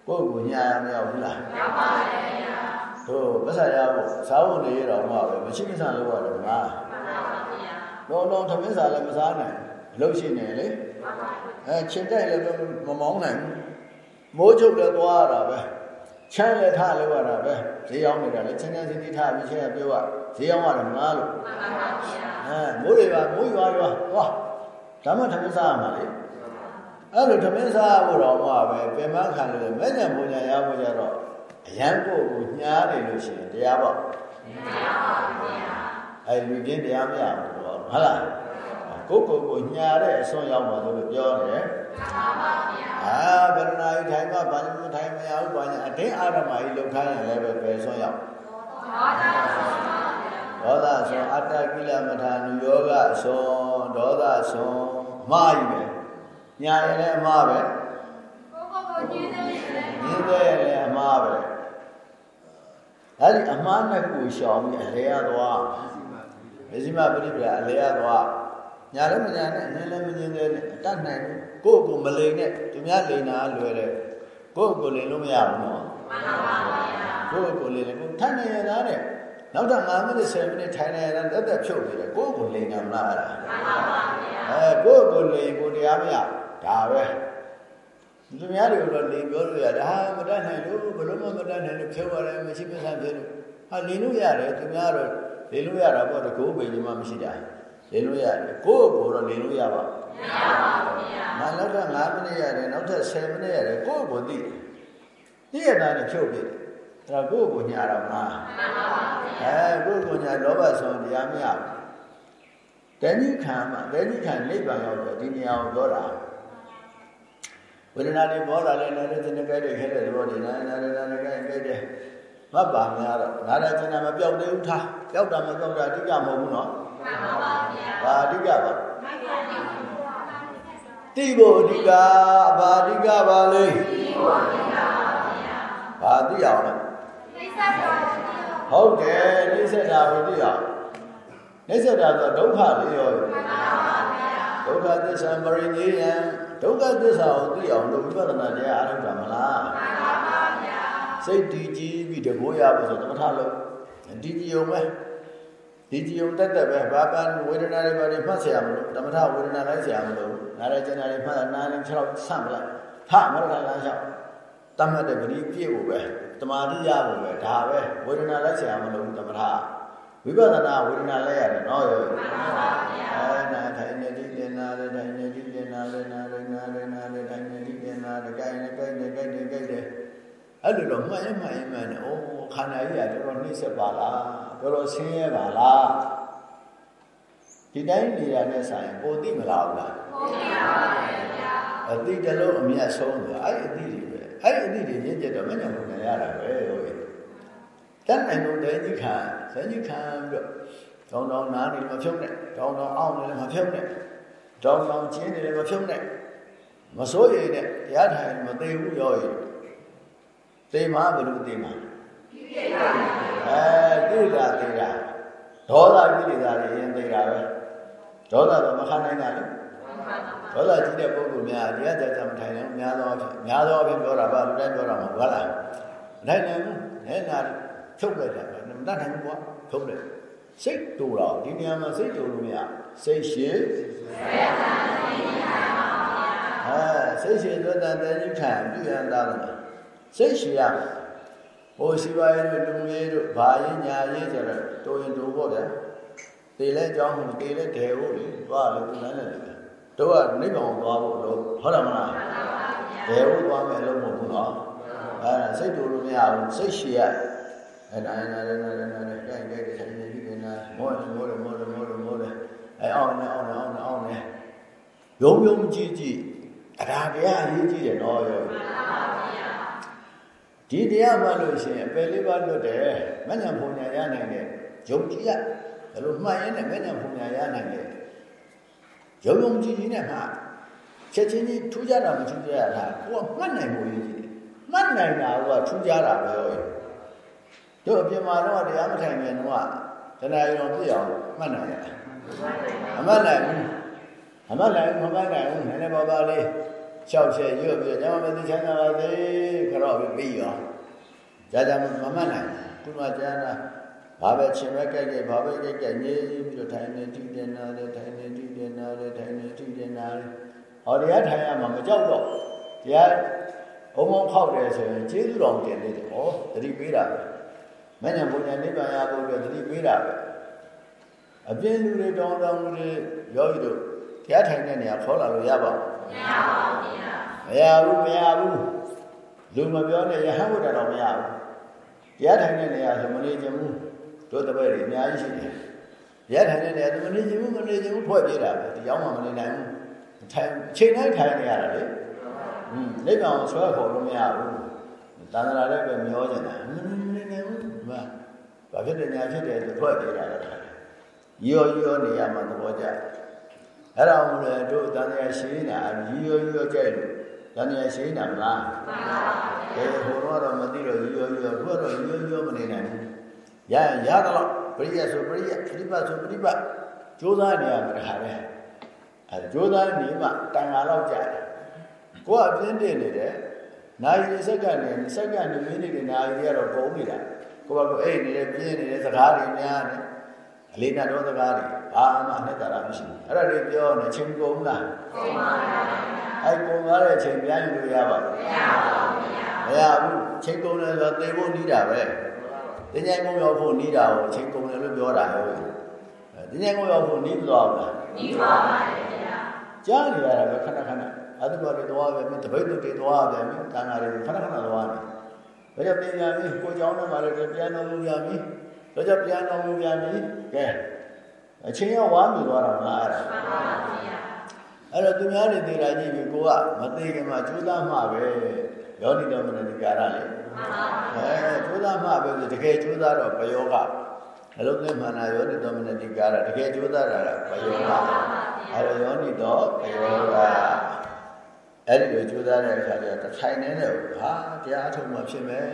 ကိုယ့်ကိုညာရမရဘူးလားမှန်ပါပါဗျာတို့မဆရာဖို့စားဖို့နေရတော့မှပဲမရှိမဆန်လို့ရတယ်မလားမှန်ပါပါဗျာတော့တော့သမင်းစားလည်းမစားနိုင် အလုပ်ရှိနေလေအဲချင်တိုက်လည်းမမောင်းနိုင်ဘူးမိုးချုပ်လည်းသွားရတာပဲချမ်းလည်းထားလို့ရတာပဲဈေးရောက်နေတာလေချမ်းချမ်းစီစီထားပြီးချင်းပြောရဈေးရောက်ရတယ်မလားလို့မှန်ပါပါဗျာအဲမိုးတွေပါမိုးရွာရွာသွားဒါမှသမင်းစားရမှာလေအဲ့လိုသမင်းစားဖို့တော့မှပဲပြင်ပန်းခံလို့မဲ့ညံပုံညာရဖို့ကြတော့အရန်ကိုကိုညားနေလို့ရှိရင်တရားပေါ့တရားပါဗျာအဲ့လူချင်းတရားမရဘူးတော့ဟုတ်လား ကိုကိုကိုညာတဲ့အစွန်းရောက်ပါလို့ပြောတယ်မှန်ပါဗျာအာဗရဏာကြီးထိုင်မှဘာလို့မထိုင်မရဘူးဘာညာအတင်းအာရမကြီးလောက်ခိုင်းရင်လည်းပဲပဲစွန်းရောက်ဒေါသစွန်းပါဗျာဒေါသစွန်းအတ္တကိလမထာနုယောဂစွန်းဒေါသစွန်းအမှားကြီးပဲညာရင်လည်းအမှားပဲကိုကိုကိုညင်းနေတယ်သေးလည်းအမှားပဲအဲ့ဒီအမှားနှစ်ခုရှောင်ပြီးအလဲရသွားမဇ္ဈိမပရိပဒအလဲရသွား ညာလည်းမညာနဲ့နည်းလည်းမငင်းသေးနဲ့အတတ်နိုင်ကိုယ့်ကိုမလိန်နဲ့သူများလိန်တာလွယ်တယ်ကိုယ့်ကိုလိန်လို့မရဘူးနော်မှန်ပါပါဘုရားကိုယ့်ကိုလိန်တယ်ကိုထိုင်နေရတာတဲ့နောက်တော့9မိနစ်10မိနစ်ထိုင်နေရတာတက်တက်ဖြုတ်နေတယ်ကိုယ့်ကိုလိန်တာမလားအဲ့ဒါမှန်ပါပါအဲကိုယ့်ကိုလိန်ကိုတရားမရဒါပဲသူများတွေတော့လိန်ပြောလို့ရဒါမတတ်နိုင်လို့ဘလို့မှမတတ်နိုင်လို့ဖြုတ်ရတယ်မရှိမဆန်းဖြစ်လို့ဟာလိန်လို့ရတယ်သူများတော့လိန်လို့ရတာပေါ့တကိုးပိန်မှမရှိတာ လိန်လို့ရတယ်ကိုယ့်ကိုယ်တော့လိန်လို့ရပါမရပါဘူးဗျာ။နောက်တော့9မိနစ်ရတယ်နောက်ထပ်10မိနစ်ရတယ်ကိုယ့်ကိုယ်သိတယ်။သိရတာနဲ့ဖြုတ်ပြတယ်။အဲ့တော့ကိုယ့်ကိုညာတော့မလား။မှန်ပါပါဗျာ။အဲကိုယ့်ကိုညာလောဘဆုံးတရားမရဘူး။တဏှိခံမှာတဏှိခံနိဗ္ဗာန်ရောက်တော့ဒီနေရာကိုပြောတာဝေဒနာတွေပေါ်လာလဲနားတဲ့သင်္ကြန်တွေခဲတဲ့သဘောတွေနားနားနားနားကြိုက်ကြိုက်တယ်မတ်ပါများတော့နားတဲ့ကျင်နာမပြောက်သေးဘူးထားပြောက်တာမပြောက်တာအဓိကမဟုတ်ဘူးနော် မှန်ပါပါဗျာဘာအဓိကပါတိဖို့အဓိကဘာအဓိကပါလဲတိဖို့အဓိကပါဗျာဘာသိအောင်လဲနိစ္စတာဟုတ်တယ်နိစ္စတာကိုသိအောင်နိစ္စတာဆိုဒုက္ခလေးရောမှန်ပါပါဗျာဒုက္ခသစ္စာမရိညေယံဒုက္ခသစ္စာကိုသိအောင်လို့ဝိပဿနာတရားအားထုတ်တာမလားမှန်ပါပါဗျာစိတ်တည်ကြည်ပြီးတကိုးရဖို့ဆိုသမထလို့တည်ကြည်အောင်ပဲ ဒီကြည်ုံတက်တက်ပဲဘာပန်ဝေဒနာတွေဘာတွေမှတ်ဆရာမလို့တမထဝေဒနာလိုက်ဆရာမလို့နားရကျနာတွေမှတ်တာနားနဲ့ခြေထောက်ဆန့်ပလိုက်ထမရဏလမ်းလျှောက်တတ်မှတ်တဲ့ဂတိပြည့်ဖို့ပဲတမာတိရဖို့ပဲဒါပဲဝေဒနာလိုက်ဆရာမလို့တမထဝိပဿနာဝေဒနာလိုက်ရတယ်နော်ယောအဲနာထိုင်နေတိလင်နာလေထိုင်နေတိလင်နာလေနာလေနာလေနာလေထိုင် အဲ့လိုတော့မှန်ရင်မှန်ရင်မှန်တယ်။အိုးခန္ဓာကြီးကတော်တော်နှိမ့်ဆက်ပါလား။တော်တော်ဆင်းရဲပါလား။ဒီတိုင်းနေတာနဲ့ဆိုင်ပိုသိမလားဘူးလား။ပိုသိပါပါဗျာ။အတိတလုံးအမြတ်ဆုံးတယ်။အဲ့အတိတွေပဲ။အဲ့အတိတွေရင့်ကျက်တော့မညံလို့ရတာပဲဟုတ်ရဲ့။တန်နိုင်လို့တဲ့ကြီးခံဇန်ကြီးခံပြီးတော့တောင်းတောင်းနားနေမဖြုတ်နဲ့။တောင်းတောင်းအောင်းနေလည်းမဖြုတ်နဲ့။တောင်းတောင်းကျင်းနေလည်းမဖြုတ်နဲ့။မစိုးရိမ်နဲ့တရားထိုင်မသိဘူးရောရဲ့။ သိမှာဘယ်လိုသိမှာအဲသိတာသိတာဒေါသကိလေသာတွေရင်သိတာပဲဒေါသတော့မခံနိုင်တာလေဒေါသကြီးတဲ့ပုဂ္ဂိုလ်များတရားကြကြမထိုင်နိုင်များသောအဖြစ်များသောအဖြစ်ပြောတာပါလူတိုင်းပြောတာမဟုတ်ဘူးလားမထိုင်နိုင်ဘူးနဲနာထုတ်လိုက်တာပဲမတတ်နိုင်ဘူးကွာထုတ်လိုက်စိတ်တူတော့ဒီနေရာမှာစိတ်တူလို့မရစိတ်ရှင်အဲစိတ်ရှင်သွတ်တန်တဲ့ကြီးခံပြုရန်သားတယ် စိတ်ရှိရဟိုရှိပါရဲ့လူမျိုးတို့ဘာရင်ညာရင်ဆိုတော့တိုးရင်တိုးပေါ့ဗျာတေလဲကြောင်းမှုတေလဲဒဲဖို့လေသွားလို့သူနိုင်တယ်လေတို့ကနိဗ္ဗာန်ကိုသွားဖို့လို့ဟုတ်တယ်မလားဒဲဖို့သွားမယ်လို့မဟုတ်ဘူးနော်အဲစိတ်တူလို့မရဘူးစိတ်ရှိရအဲနာနာနာနာနာနာကြိုက်ကြိုက်ထိုင်နေပြီနာမောတယ်မောတယ်မောတယ်မောတယ်မောတယ်အဲအောင်နေအောင်နေအောင်နေအောင်နေယုံယုံကြည်ကြည်အရာတရားအရေးကြီးတယ်နော်ရော ဒီတရားမှလို့ရှိရင်အပယ်လေးပါလွတ်တယ်မဉ္ဇဉ်ပုံညာရနိုင်တယ်ယုံကြည်ရဘယ်လိုမှတ်ရင်လည်းမဉ္ဇဉ်ပုံညာရနိုင်တယ်ယုံယုံကြည်ကြည်နဲ့မှချက်ချင်းကြီးထူးခြားတာမထူးခြားတာကိုကမှတ်နိုင်ဖို့ရည်ကြည်တယ်မှတ်နိုင်တာကထူးခြားတာပဲရောတို့အပြင်မှာတော့တရားမထိုင်ခင်တော့တဏှာရောပြည့်အောင်မှတ်နိုင်ရတယ်အမှတ်နိုင်ဘူးအမှတ်နိုင်မမှတ်နိုင်ဘူးနည်းနည်းပါးပါးလေး ရှောက်ချက်ရွတ်ပြီးတော့ညမမသိချမ်းသာပါသေးခရော့ပြီးပြီးရောကြာကြာမမှတ်နိုင်ခုမှကျမ်းတာဘာပဲချင်းပဲကြိုက်ကြိုက်ဘာပဲကြိုက်ကြိုက်နေပြီးတော့ထိုင်နေတိတယ်နာလေထိုင်နေတိတယ်နာလေထိုင်နေတိတယ်နာလေဟောတရားထိုင်ရမှာမကြောက်တော့တရားဘုံဘုံခောက်တယ်ဆိုရင်ကျေးဇူးတော်တင်နေတယ်ဟောတတိပေးတာပဲမဉ္ဇဉ်ဘုံညာနိဗ္ဗာန်ရဖို့အတွက်တတိပေးတာပဲအပြင်းလူတွေတောင်းတောင်းလူတွေယောဂီတို့တရားထိုင်တဲ့နေရာခေါ်လာလို့ရပါ့ မရပါဘူးမရဘူးမရဘူးလူမပြောနဲ့ယဟန်ဘုရားတော်မရဘူးတရားထိုင်တဲ့နေရာဆိုမနေချင်ဘူးတို့တပည့်တွေအများကြီးရှိတယ်တရားထိုင်တဲ့နေရာသူမနေချင်ဘူးမနေချင်ဘူးဖွဲ့ပြေးတာပဲဒီရောက်မှမနေနိုင်ဘူးထိုင်ချိန်တိုင်းထိုင်နေရတာလေဟွန်းနိဗ္ဗာန်ကိုဆွဲခေါ်လို့မရဘူးတန်ត្រာလည်းပဲမျောကျင်တာမနေနိုင်ဘူးဒီမှာဘာဖြစ်တယ်ညာဖြစ်တယ်ဆိုဖွဲ့ပြေးတာလေရောရောနေရမှာသဘောကျ အဲ့ဒါမို့လဲတို့တန်တရားရှိနေတာရီရောရောကြိုက်လို့တန်တရားရှိနေတာမလားမှန်ပါပါကဲဟိုတော့မသိတော့ရောရောခုတော့ရောရောမနေနိုင်ဘူးရရင်ရတော့ပရိယဆိုပရိယပရိပတ်ဆိုပရိပတ်ကြိုးစားနေရမှာတခါပဲအဲကြိုးစားနေမှတန်ဃာတော့ကြာတယ်ကိုကအပြင်းတင်နေတယ်နိုင်ရီစက္ကန့်နဲ့စက္ကန့်နဲ့မိနစ်နဲ့နိုင်ရီကတော့ပုံနေတာကိုကကိုအိတ်နေတယ်ပြင်းနေတယ်စကားတွေများတယ်အလေးနဲ့တော့စကားတွေ ဘာမှအနှစ်သာရမရှိဘူးအဲ့ဒါတွေပြောနေချင်းကုန်လားကုန်ပါဘူးအဲ့ကုန်သွားတဲ့အချိန်ပြန်ယူလို့ရပါဘူးမရပါဘူးမရဘူးချင်းကုန်တယ်ဆိုသေဖို့နေတာပဲတင်ញိုင်ကုန်ရောက်ဖို့နေတာကိုချင်းကုန်တယ်လို့ပြောတာဟုတ်တင်ញိုင်ကုန်ရောက်ဖို့နေမသွားဘူးလားနေပါပါတယ်ဗျာကြားနေရတာပဲခဏခဏအတုပါတွေသွားပဲတပိတ်တွေသွားပြန်ပြီတန်ဃာတွေခဏခဏသွားနေဘယ်တော့ပြန်ရမလဲကိုเจ้าနဲ့မှလည်းပြန်တော်မူရမည်တော့ကြပြန်တော်မူပြန်ပြီကဲ အချင်းရောဝါမြူသွားတာမလားအဲ့ဒါမှန်ပါဗျာအဲ့တော့သူများတွေသေးတာကြည့်ပြီကိုကမသေးခင်မှာကျိုးသားမှပဲယောနိတော်မနတိကာရလေမှန်ပါဗျာအဲကျိုးသားမှပဲတကယ်ကျိုးသားတော့ဘယောကအလုံးနဲ့မှန်တာယောနိတော်မနတိကာရတကယ်ကျိုးသားတာကဘယောကအဲ့တော့ယောနိတော်ဘယောကအဲ့ဒီလိုကျိုးသားတဲ့အခါကျတော့တထိုင်နေတဲ့ဟာတရားထုံမှဖြစ်မယ်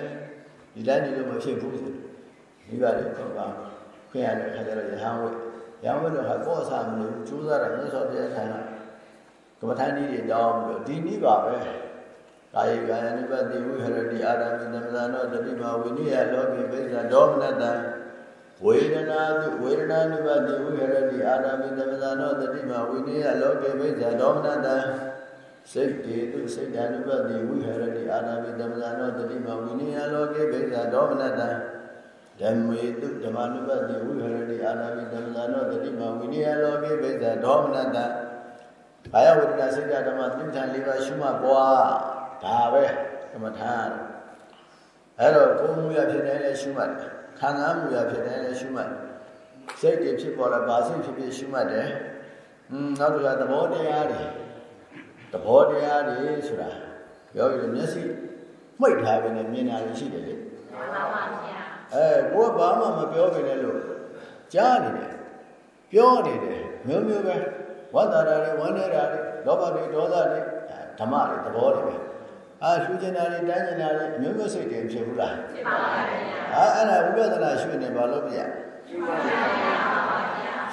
ဒီတိုင်းဒီလိုမဖြစ်ဘူးမိဘတွေတော့ပါခွင့်ရတဲ့အခါကျတော့ရဟန်းဝိ ရံဝဲတော့ဟာကော့အစာမလို့ကြိုးစားတာမြတ်စွာဘုရားထိုင်တာကမ္မထာနည်းတွေတောင်းပြီးတော့ဒီနည်းပါပဲကာယကာယနိပတ်တိဝိဟရတိအာရမိသမ္မာနောတတိမဝိနိယလောကိပိစ္ဆာဒေါမနတံဝေဒနာတုဝေဒနာနိပတ်တိဝိဟရတိအာရမိသမ္မာနောတတိမဝိနိယလောကိပိစ္ဆာဒေါမနတံစိတ်တေတုစိတ်ဓာနုပတိဝိဟရတိအာရမိသမ္မာနောတတိမဝိနိယလောကိပိစ္ဆာဒေါမနတံ ဓမ္မေတုဓမ္မ ानु ပတိဝိဟရတိအာရမိသမဇာနောတတိမဝိနိယလောကိပိစ္ဆာဒေါမနတံဘာယဝိဒနာစိတ်ဓမ္မသင်္ခါ၄ပါးရှုမှတ်ပွားဒါပဲကမ္မထာအဲ့တော့ကိုယ်မူရဖြစ်တယ်လဲရှုမှတ်တယ်ခန္ဓာမူရဖြစ်တယ်လဲရှုမှတ်တယ်စိတ်တွေဖြစ်ပေါ်လာပါစိတ်ဖြစ်ဖြစ်ရှုမှတ်တယ်อืมနောက်တစ်ခါသဘောတရားတွေသဘောတရားတွေဆိုတာပြောပြီးမျက်စိမှိတ်ထားပြီးနေမြင်တာရှိတယ်လေမှန်ပါပါဗျာ အဲကိုယ်ကဘာမှမပြောခင်လည်းလို့ကြားနေတယ်ပြောနေတယ်မျိုးမျိုးပဲဝတ္တရာတွေဝန္နေတာတွေလောဘတွေဒေါသတွေဓမ္မတွေသဘောတွေပဲအာရှုကျင်တာတွေတန်းကျင်တာတွေအမျိုးမျိုးစိတ်တွေဖြစ်ဘူးလားဖြစ်ပါပါဗျာအာအဲ့ဒါဝိပဿနာရှုနေဘာလို့ပြရရှုပါဗျာ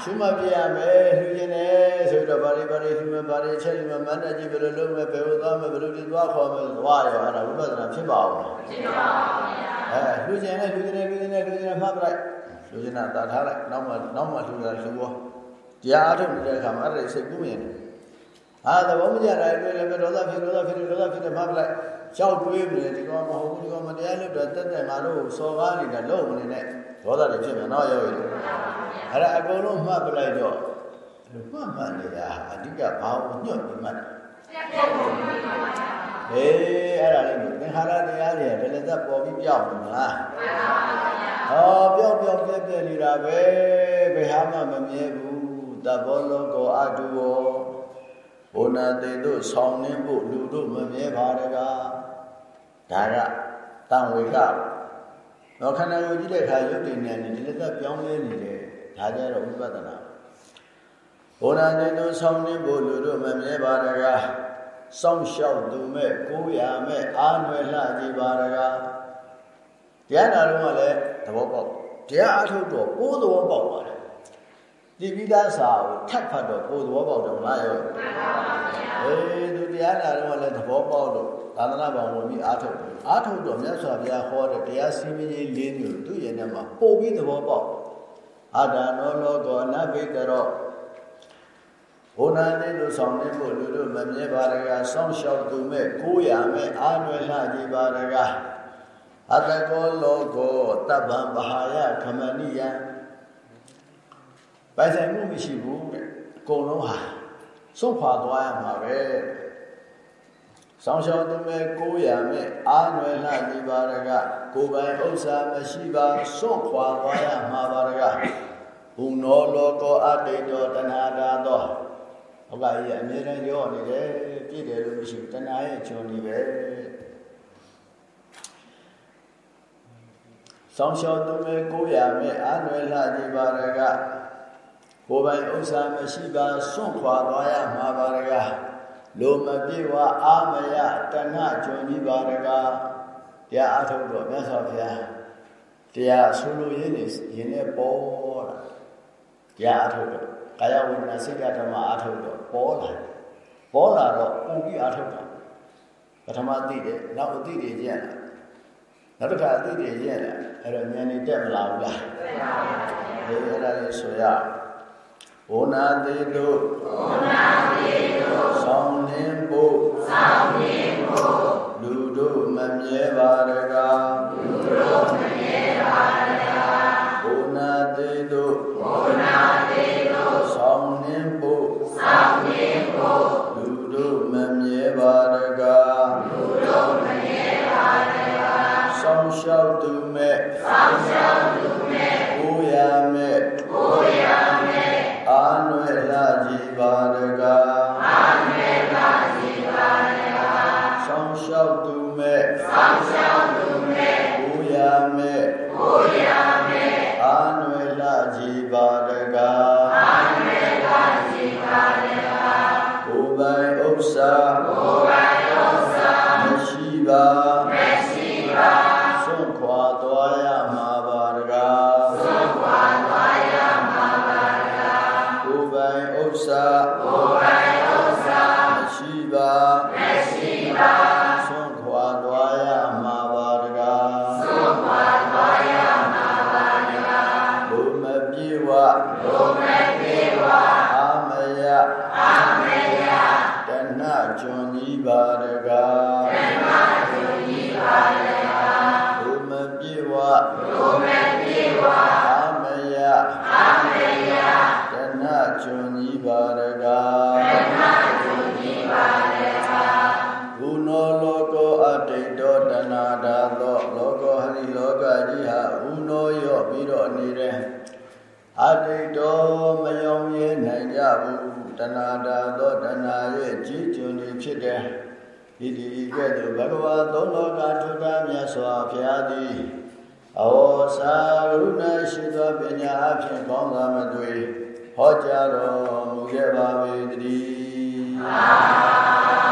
ရှုမှပြရမယ်လှူကျင်တယ်ဆိုတော့ဗာရိဗာရိရှုမှဗာရိချက်မှမန္တကြီးဘယ်လိုလုပ်မလဲဘယ်လိုသွားမလဲဘယ်လိုဒီသွားခေါ်မလဲသွားရောအဲ့ဒါဝိပဿနာဖြစ်ပါအောင်ဖြစ်ပါပါဗျာ အဲလှူကျင်တယ်လှူကျင်တယ်လှူကျင်တယ်လှူကျင်တယ်မှတ်ပလိုက်လှူကျင်တာတာထားလိုက်နောက်မှနောက်မှလှူတာလှူဘောတရားအထုတ်နေတဲ့အခါမှာအဲ့ဒါစိတ်ကူးမြင်တယ်အာသဘောမကျတာတွေ့လည်းပဲဒေါသဖြစ်ဒေါသဖြစ်ဒေါသဖြစ်တယ်မှတ်ပလိုက်ကြောက်တွေးပြီဒီကောင်မဟုတ်ဘူးဒီကောင်မတရားလုပ်တော့တက်တက်ငါတို့စော်ကားနေတာလုံးမနေနဲ့ဒေါသတွေဖြစ်မယ်နော်ရောရည်အဲ့ဒါအကုန်လုံးမှတ်ပလိုက်တော့မှတ်မှန်နေတာအဓိကဘာကိုညွတ်ပြီးမှတ် အေးအဲ့ဒါလေးကိုသင်္ခါရတရားတွေကဘယ်လက်သက်ပေါ်ပြီးပြောင်းမလားဟောပြောင်းပြောင်းပြည့်ပြည့်နေတာပဲဘယ်ဟာမှမမြဲဘူးတဘောလောကောအတုဝဘုနာတေတို့ဆောင်းနှင်းဖို့လူတို့မမြဲပါတကားဒါကတန်ဝေကတော့ခန္ဓာကိုယ်ကြည့်တဲ့အခါရုပ်တည်နေတယ်ဒီလက်သက်ပြောင်းလဲနေတယ်ဒါကြတော့ဝိပဿနာဘုနာတေတို့ဆောင်းနှင်းဖို့လူတို့မမြဲပါတကား စောင့်ရှောက်သူမဲ့ကိုးရမဲ့အာနွယ်လှကြည်ပါတကားတရားနာလုံးကလည်းသဘောပေါက်တရားအထုတ်တော့ကိုးသဘောပေါက်ပါတယ်ဒီပိသားစာကိုထပ်ဖတ်တော့ကိုယ်သဘောပေါက်တယ်မလားရောမှန်ပါပါဗျာအေးသူတရားနာတော့လည်းသဘောပေါက်လို့သာသနာ့ဘောင်ဝင်ပြီးအားထုတ်တယ်အားထုတ်တော့မြတ်စွာဘုရားဟောတဲ့တရားစည်းမရေးလေးမျိုးသူ့ရဲ့ထဲမှာပို့ပြီးသဘောပေါက်အာဒနောလောကောနဘိတရော ဘုနာနေလို့ဆောင်နေဖို့လူတို့မမြဲပါရကစောင့်ရှောက်သူမဲ့ကိုးရမဲ့အာနွယ်လှကြည်ပါရကအတကောလောကောတပ္ပံဘာယခမနိယံပိုင်ဆိုင်မှုမရှိဘူးတဲ့အကုန်လုံးဟာစွန့်ခွာသွားရမှာပဲဆောင်းရှောင်းသူမဲ့ကိုးရမဲ့အာနွယ်လှဒီပါရကကိုယ်ပိုင်ဥစ္စာမရှိပါစွန့်ခွာသွားရမှာပါရကဘုံနောလောကောအတိတ်တော်တဏှာတာ ဥပ္ပါယအမြဲတမ်းရောနေတယ်ပြည့်တယ်လို့မရှိဘူးတဏှာရဲ့အကျုံကြီးပဲဆောင်ရှောက်သူမဲ့ကိုရမဲ့အာနွယ်လှဒီပါရကကိုယ်ပိုင်ဥစ္စာမရှိပါစွန့်ခွာသွားရမှာပါရကလိုမပြေဝအာမယတဏှာကျုံကြီးပါရကတရားအထုတ်တော့မြတ်စွာဘုရားတရားဆိုလိုရင်းနေရင်းနဲ့ပေါ်တာတရားအထုတ်တော့ကာယဝိညာဉ်စိတ်ဓမ္မအထုတ်တော့ ပေါ်လာတယ်ပေါ်လာတော့ပုံပြီးအားထုတ်တာပထမသိတယ်နောက်အသိတွေကျင့်လာနောက်တစ်ခါအသိတွေကျင့်လာအဲ့တော့ဉာဏ်တွေတက်မလာဘူးလားတက်ပါဘူးဒီအဲ့ဒါလေးဆိုရဘုနာတိတုဘုနာတိတုဆောင်းနေဖို့ဆောင်းနေဖို့လူတို့မမြဲပါတကားလူတို့မမြဲ ဤဒီဤကဲ့သို့ဘဂဝါသုံးလောကထူတာမြတ်စွာဘုရားသည်အဝေါ်စာရုဏရှိသောပညာအဖြစ်ကောင်းသာမသွေဟောကြားတော်မူခဲ့ပါ၏တည်း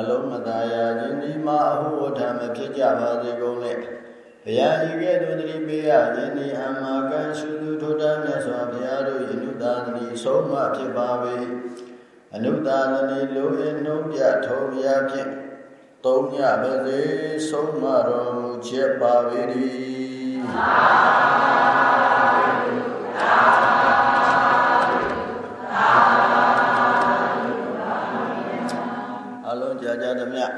နှလုံးမသားရခြင်းဒီမှာအဟုဝဒမဖြစ်ကြပါစေကုန်လေဘုရားဤကဲ့သို့တတိပေးရခြင်းဒီအမှာကံရှုသူထိုတာမြတ်စွာဘုရားတို့ယနုသာတိဆုံးမဖြစ်ပါပေအနုသာတိလိုအနှုံးပြထုံရာဖြင့်သုံးညပါစေဆုံးမတော်မူချက်ပါပေ၏သာသာ 怎么样？